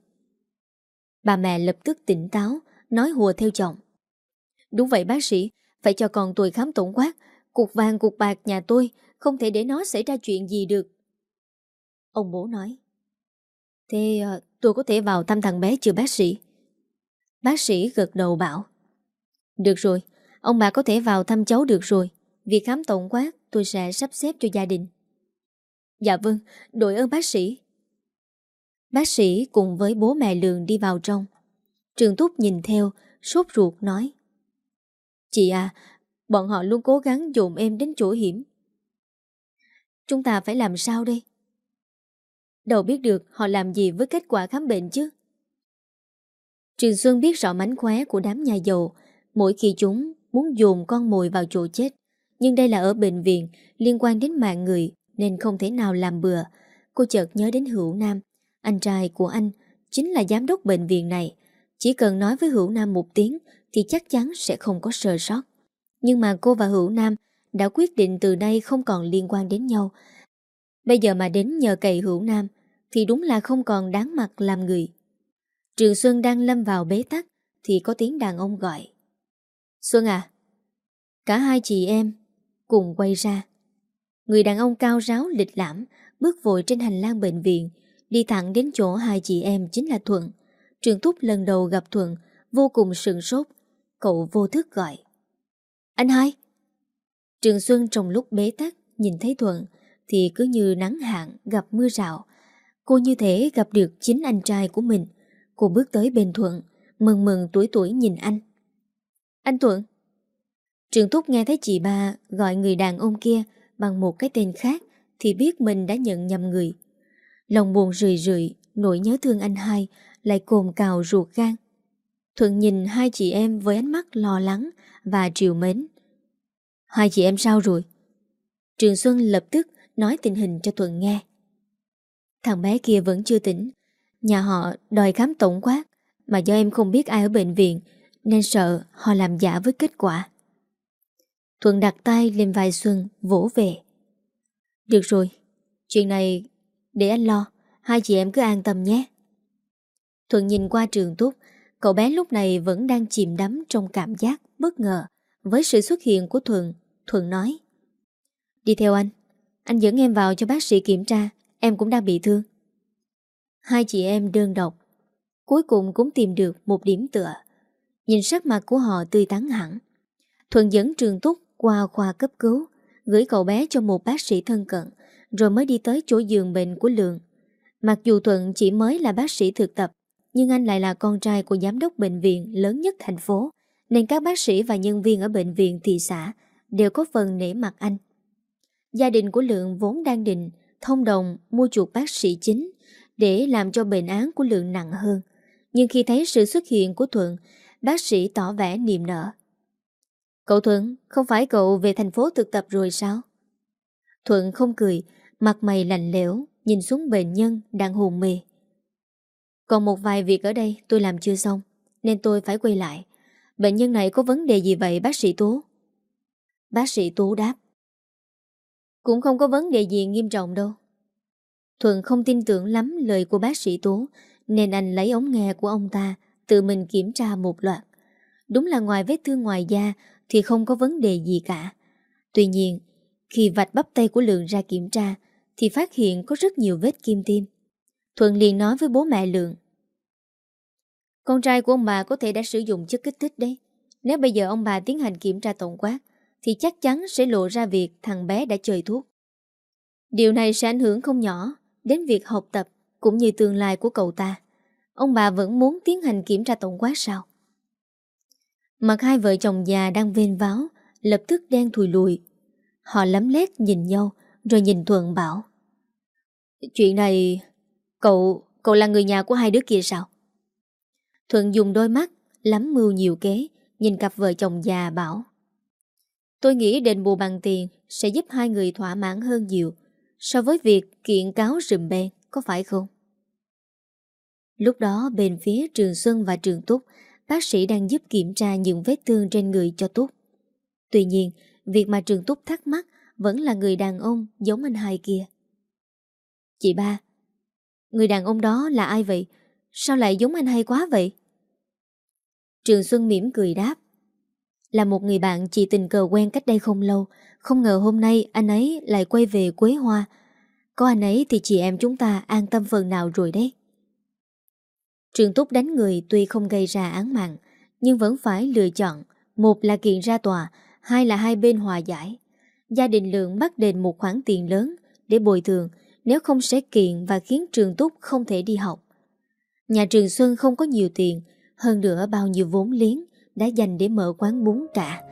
Bà mẹ lập tức tỉnh táo Nói hùa theo chồng Đúng vậy bác sĩ Phải cho con tôi khám tổng quát. Cục vàng cục bạc nhà tôi Không thể để nó xảy ra chuyện gì được. Ông bố nói. Thế ờ, tôi có thể vào thăm thằng bé chưa bác sĩ? Bác sĩ gật đầu bảo. Được rồi, ông bà có thể vào thăm cháu được rồi. Việc khám tổng quát tôi sẽ sắp xếp cho gia đình. Dạ vâng, đội ơn bác sĩ. Bác sĩ cùng với bố mẹ Lường đi vào trong. Trường Túc nhìn theo, sốt ruột nói. Chị à, bọn họ luôn cố gắng dồn em đến chỗ hiểm. Chúng ta phải làm sao đây? Đâu biết được họ làm gì với kết quả khám bệnh chứ? Trường Xuân biết rõ mánh khóe của đám nhà giàu. Mỗi khi chúng muốn dồn con mồi vào chỗ chết Nhưng đây là ở bệnh viện Liên quan đến mạng người Nên không thể nào làm bừa. Cô chợt nhớ đến Hữu Nam. Anh trai của anh Chính là giám đốc bệnh viện này Chỉ cần nói với Hữu Nam một tiếng Thì chắc chắn sẽ không có sơ sót Nhưng mà cô và Hữu Nam Đã quyết định từ nay không còn liên quan đến nhau Bây giờ mà đến nhờ cậy Hữu Nam thì đúng là không còn đáng mặt làm người. Trường Xuân đang lâm vào bế tắc thì có tiếng đàn ông gọi. Xuân à! Cả hai chị em cùng quay ra. Người đàn ông cao ráo lịch lãm bước vội trên hành lang bệnh viện đi thẳng đến chỗ hai chị em chính là Thuận. Trường Túc lần đầu gặp Thuận vô cùng sừng sốt. Cậu vô thức gọi. Anh hai! Trường Xuân trong lúc bế tắc nhìn thấy Thuận thì cứ như nắng hạn gặp mưa rào Cô như thế gặp được chính anh trai của mình. Cô bước tới bên Thuận, mừng mừng tuổi tuổi nhìn anh. Anh Thuận. Trường Túc nghe thấy chị ba gọi người đàn ông kia bằng một cái tên khác thì biết mình đã nhận nhầm người. Lòng buồn rười rượi, nỗi nhớ thương anh hai lại cồn cào ruột gan. Thuận nhìn hai chị em với ánh mắt lo lắng và triều mến. Hai chị em sao rồi? Trường Xuân lập tức nói tình hình cho Thuận nghe. Thằng bé kia vẫn chưa tỉnh Nhà họ đòi khám tổng quát Mà do em không biết ai ở bệnh viện Nên sợ họ làm giả với kết quả Thuận đặt tay lên vai Xuân Vỗ về Được rồi Chuyện này để anh lo, Hai chị em cứ an tâm nhé. Thuận nhìn qua trường túc, Cậu bé lúc này vẫn đang chìm đắm Trong cảm giác bất ngờ Với sự xuất hiện của Thuận. Thuận nói, Đi theo anh Anh dẫn em vào cho bác sĩ kiểm tra, Em cũng đang bị thương. Hai chị em đơn độc, Cuối cùng cũng tìm được một điểm tựa. Nhìn sắc mặt của họ tươi tắn hẳn. Thuận dẫn trường túc qua khoa cấp cứu, Gửi cậu bé cho một bác sĩ thân cận rồi mới đi tới chỗ giường bệnh của Lượng Mặc dù Thuận chỉ mới là bác sĩ thực tập Nhưng anh lại là con trai của giám đốc bệnh viện lớn nhất thành phố Nên các bác sĩ và nhân viên ở bệnh viện thị xã Đều có phần nể mặt anh Gia đình của Lượng vốn đang định thông đồng mua chuộc bác sĩ chính để làm cho bệnh án của Lượng nặng hơn. Nhưng khi thấy sự xuất hiện của Thuận, bác sĩ tỏ vẻ niềm nở. Cậu Thuận, không phải cậu về thành phố thực tập rồi sao? Thuận không cười, mặt mày lạnh lẽo, nhìn xuống bệnh nhân đang hồn mê. Còn một vài việc ở đây tôi làm chưa xong, nên tôi phải quay lại. Bệnh nhân này có vấn đề gì vậy bác sĩ Tú? Bác sĩ Tú đáp. Cũng không có vấn đề gì nghiêm trọng đâu. Thuận không tin tưởng lắm lời của bác sĩ Tố nên anh lấy ống nghe của ông ta tự mình kiểm tra một loạt. Đúng là ngoài vết thương ngoài da thì không có vấn đề gì cả. Tuy nhiên, khi vạch bắp tay của Lượng ra kiểm tra thì phát hiện có rất nhiều vết kim tiêm. Thuận liền nói với bố mẹ Lượng. Con trai của ông bà có thể đã sử dụng chất kích thích đấy. Nếu bây giờ ông bà tiến hành kiểm tra tổng quát thì chắc chắn sẽ lộ ra việc thằng bé đã chơi thuốc. Điều này sẽ ảnh hưởng không nhỏ đến việc học tập cũng như tương lai của cậu ta. Ông bà vẫn muốn tiến hành kiểm tra tổng quát sao? Mặt hai vợ chồng già đang vên váo, lập tức đen thùi lùi. Họ lắm lét nhìn nhau, rồi nhìn Thuận bảo. Chuyện này, cậu, cậu là người nhà của hai đứa kia sao? Thuận dùng đôi mắt, lắm mưu nhiều kế, nhìn cặp vợ chồng già bảo. Tôi nghĩ đền bù bằng tiền sẽ giúp hai người thỏa mãn hơn nhiều so với việc kiện cáo rùm bè có phải không? Lúc đó bên phía Trường Xuân và Trường Túc, bác sĩ đang giúp kiểm tra những vết thương trên người cho Túc. Tuy nhiên, việc mà Trường Túc thắc mắc vẫn là người đàn ông giống anh hai kia. Chị ba, người đàn ông đó là ai vậy? Sao lại giống anh hai quá vậy? Trường Xuân mỉm cười đáp. Là một người bạn chị tình cờ quen cách đây không lâu, không ngờ hôm nay anh ấy lại quay về Quế Hoa. Có anh ấy thì chị em chúng ta an tâm phần nào rồi đấy. Trường Túc đánh người tuy không gây ra án mạng, nhưng vẫn phải lựa chọn. Một là kiện ra tòa, hai là hai bên hòa giải. Gia đình Lượng bắt đền một khoản tiền lớn để bồi thường, nếu không sẽ kiện và khiến Trường Túc không thể đi học. Nhà trường Xuân không có nhiều tiền, hơn nữa bao nhiêu vốn liếng đã dành để mở quán bún cả.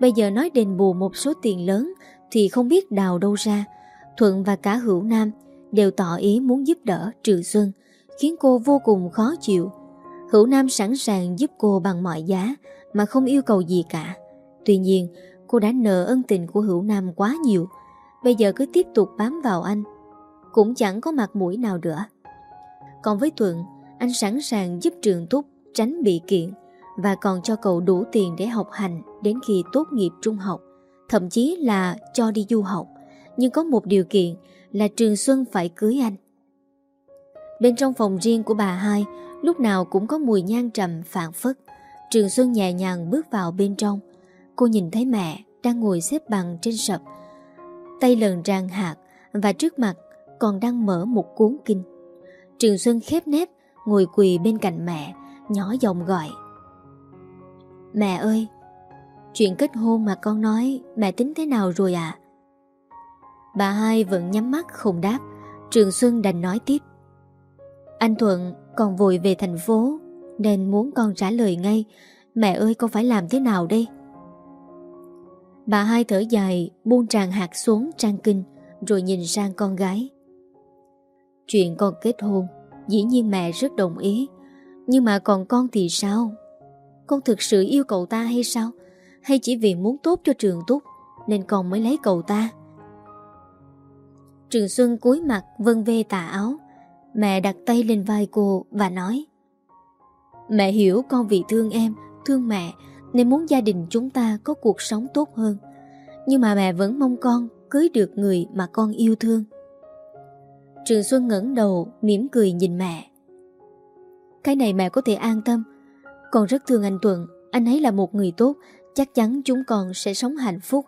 Bây giờ nói đền bù một số tiền lớn thì không biết đào đâu ra. Thuận và cả Hữu Nam đều tỏ ý muốn giúp đỡ Trường Xuân, khiến cô vô cùng khó chịu. Hữu Nam sẵn sàng giúp cô bằng mọi giá mà không yêu cầu gì cả. Tuy nhiên, cô đã nợ ân tình của Hữu Nam quá nhiều. Bây giờ cứ tiếp tục bám vào anh, cũng chẳng có mặt mũi nào nữa. Còn với Thuận, anh sẵn sàng giúp Trường Túc tránh bị kiện và còn cho cậu đủ tiền để học hành đến khi tốt nghiệp trung học, thậm chí là cho đi du học. Nhưng có một điều kiện là Trường Xuân phải cưới anh. Bên trong phòng riêng của bà hai, lúc nào cũng có mùi nhang trầm phản phất. Trường Xuân nhẹ nhàng bước vào bên trong. Cô nhìn thấy mẹ đang ngồi xếp bằng trên sập. Tay lần rang hạt và trước mặt còn đang mở một cuốn kinh. Trường Xuân khép nép ngồi quỳ bên cạnh mẹ, nhỏ giọng gọi. Mẹ ơi, chuyện kết hôn mà con nói mẹ tính thế nào rồi ạ? À? Bà hai vẫn nhắm mắt không đáp, Trường Xuân đành nói tiếp. Anh Thuận còn vội về thành phố Nên muốn con trả lời ngay Mẹ ơi con phải làm thế nào đây Bà hai thở dài Buông tràn hạt xuống trang kinh Rồi nhìn sang con gái Chuyện con kết hôn Dĩ nhiên mẹ rất đồng ý. Nhưng mà còn con thì sao? Con thực sự yêu cậu ta hay sao? Hay chỉ vì muốn tốt cho trường túc Nên con mới lấy cậu ta? Trường Xuân cúi mặt vân vê tà áo. Mẹ đặt tay lên vai cô và nói Mẹ hiểu con vì thương em, thương mẹ Nên muốn gia đình chúng ta có cuộc sống tốt hơn. Nhưng mà mẹ vẫn mong con cưới được người mà con yêu thương. Trường Xuân ngẩng đầu mỉm cười nhìn mẹ. Cái này mẹ có thể an tâm. Con rất thương anh Tuần Anh ấy là một người tốt. Chắc chắn chúng con sẽ sống hạnh phúc.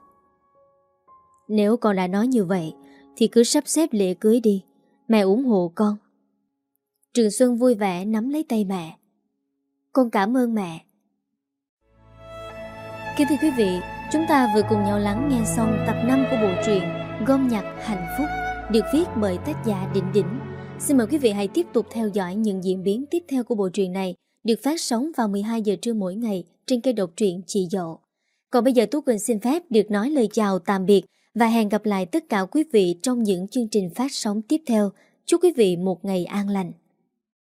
Nếu con đã nói như vậy Thì cứ sắp xếp lễ cưới đi. Mẹ ủng hộ con. Trường Xuân vui vẻ nắm lấy tay mẹ. Con cảm ơn mẹ. Kính thưa quý vị, chúng ta vừa cùng nhau lắng nghe xong tập 5 của bộ truyện Gom nhặt hạnh phúc được viết bởi tác giả định Đỉnh. Xin mời quý vị hãy tiếp tục theo dõi những diễn biến tiếp theo của bộ truyện này, được phát sóng vào 12 giờ trưa mỗi ngày trên kênh độc truyện Chị Dậu. Còn bây giờ Tú Quỳnh xin phép được nói lời chào tạm biệt và hẹn gặp lại tất cả quý vị trong những chương trình phát sóng tiếp theo. Chúc quý vị một ngày an lành.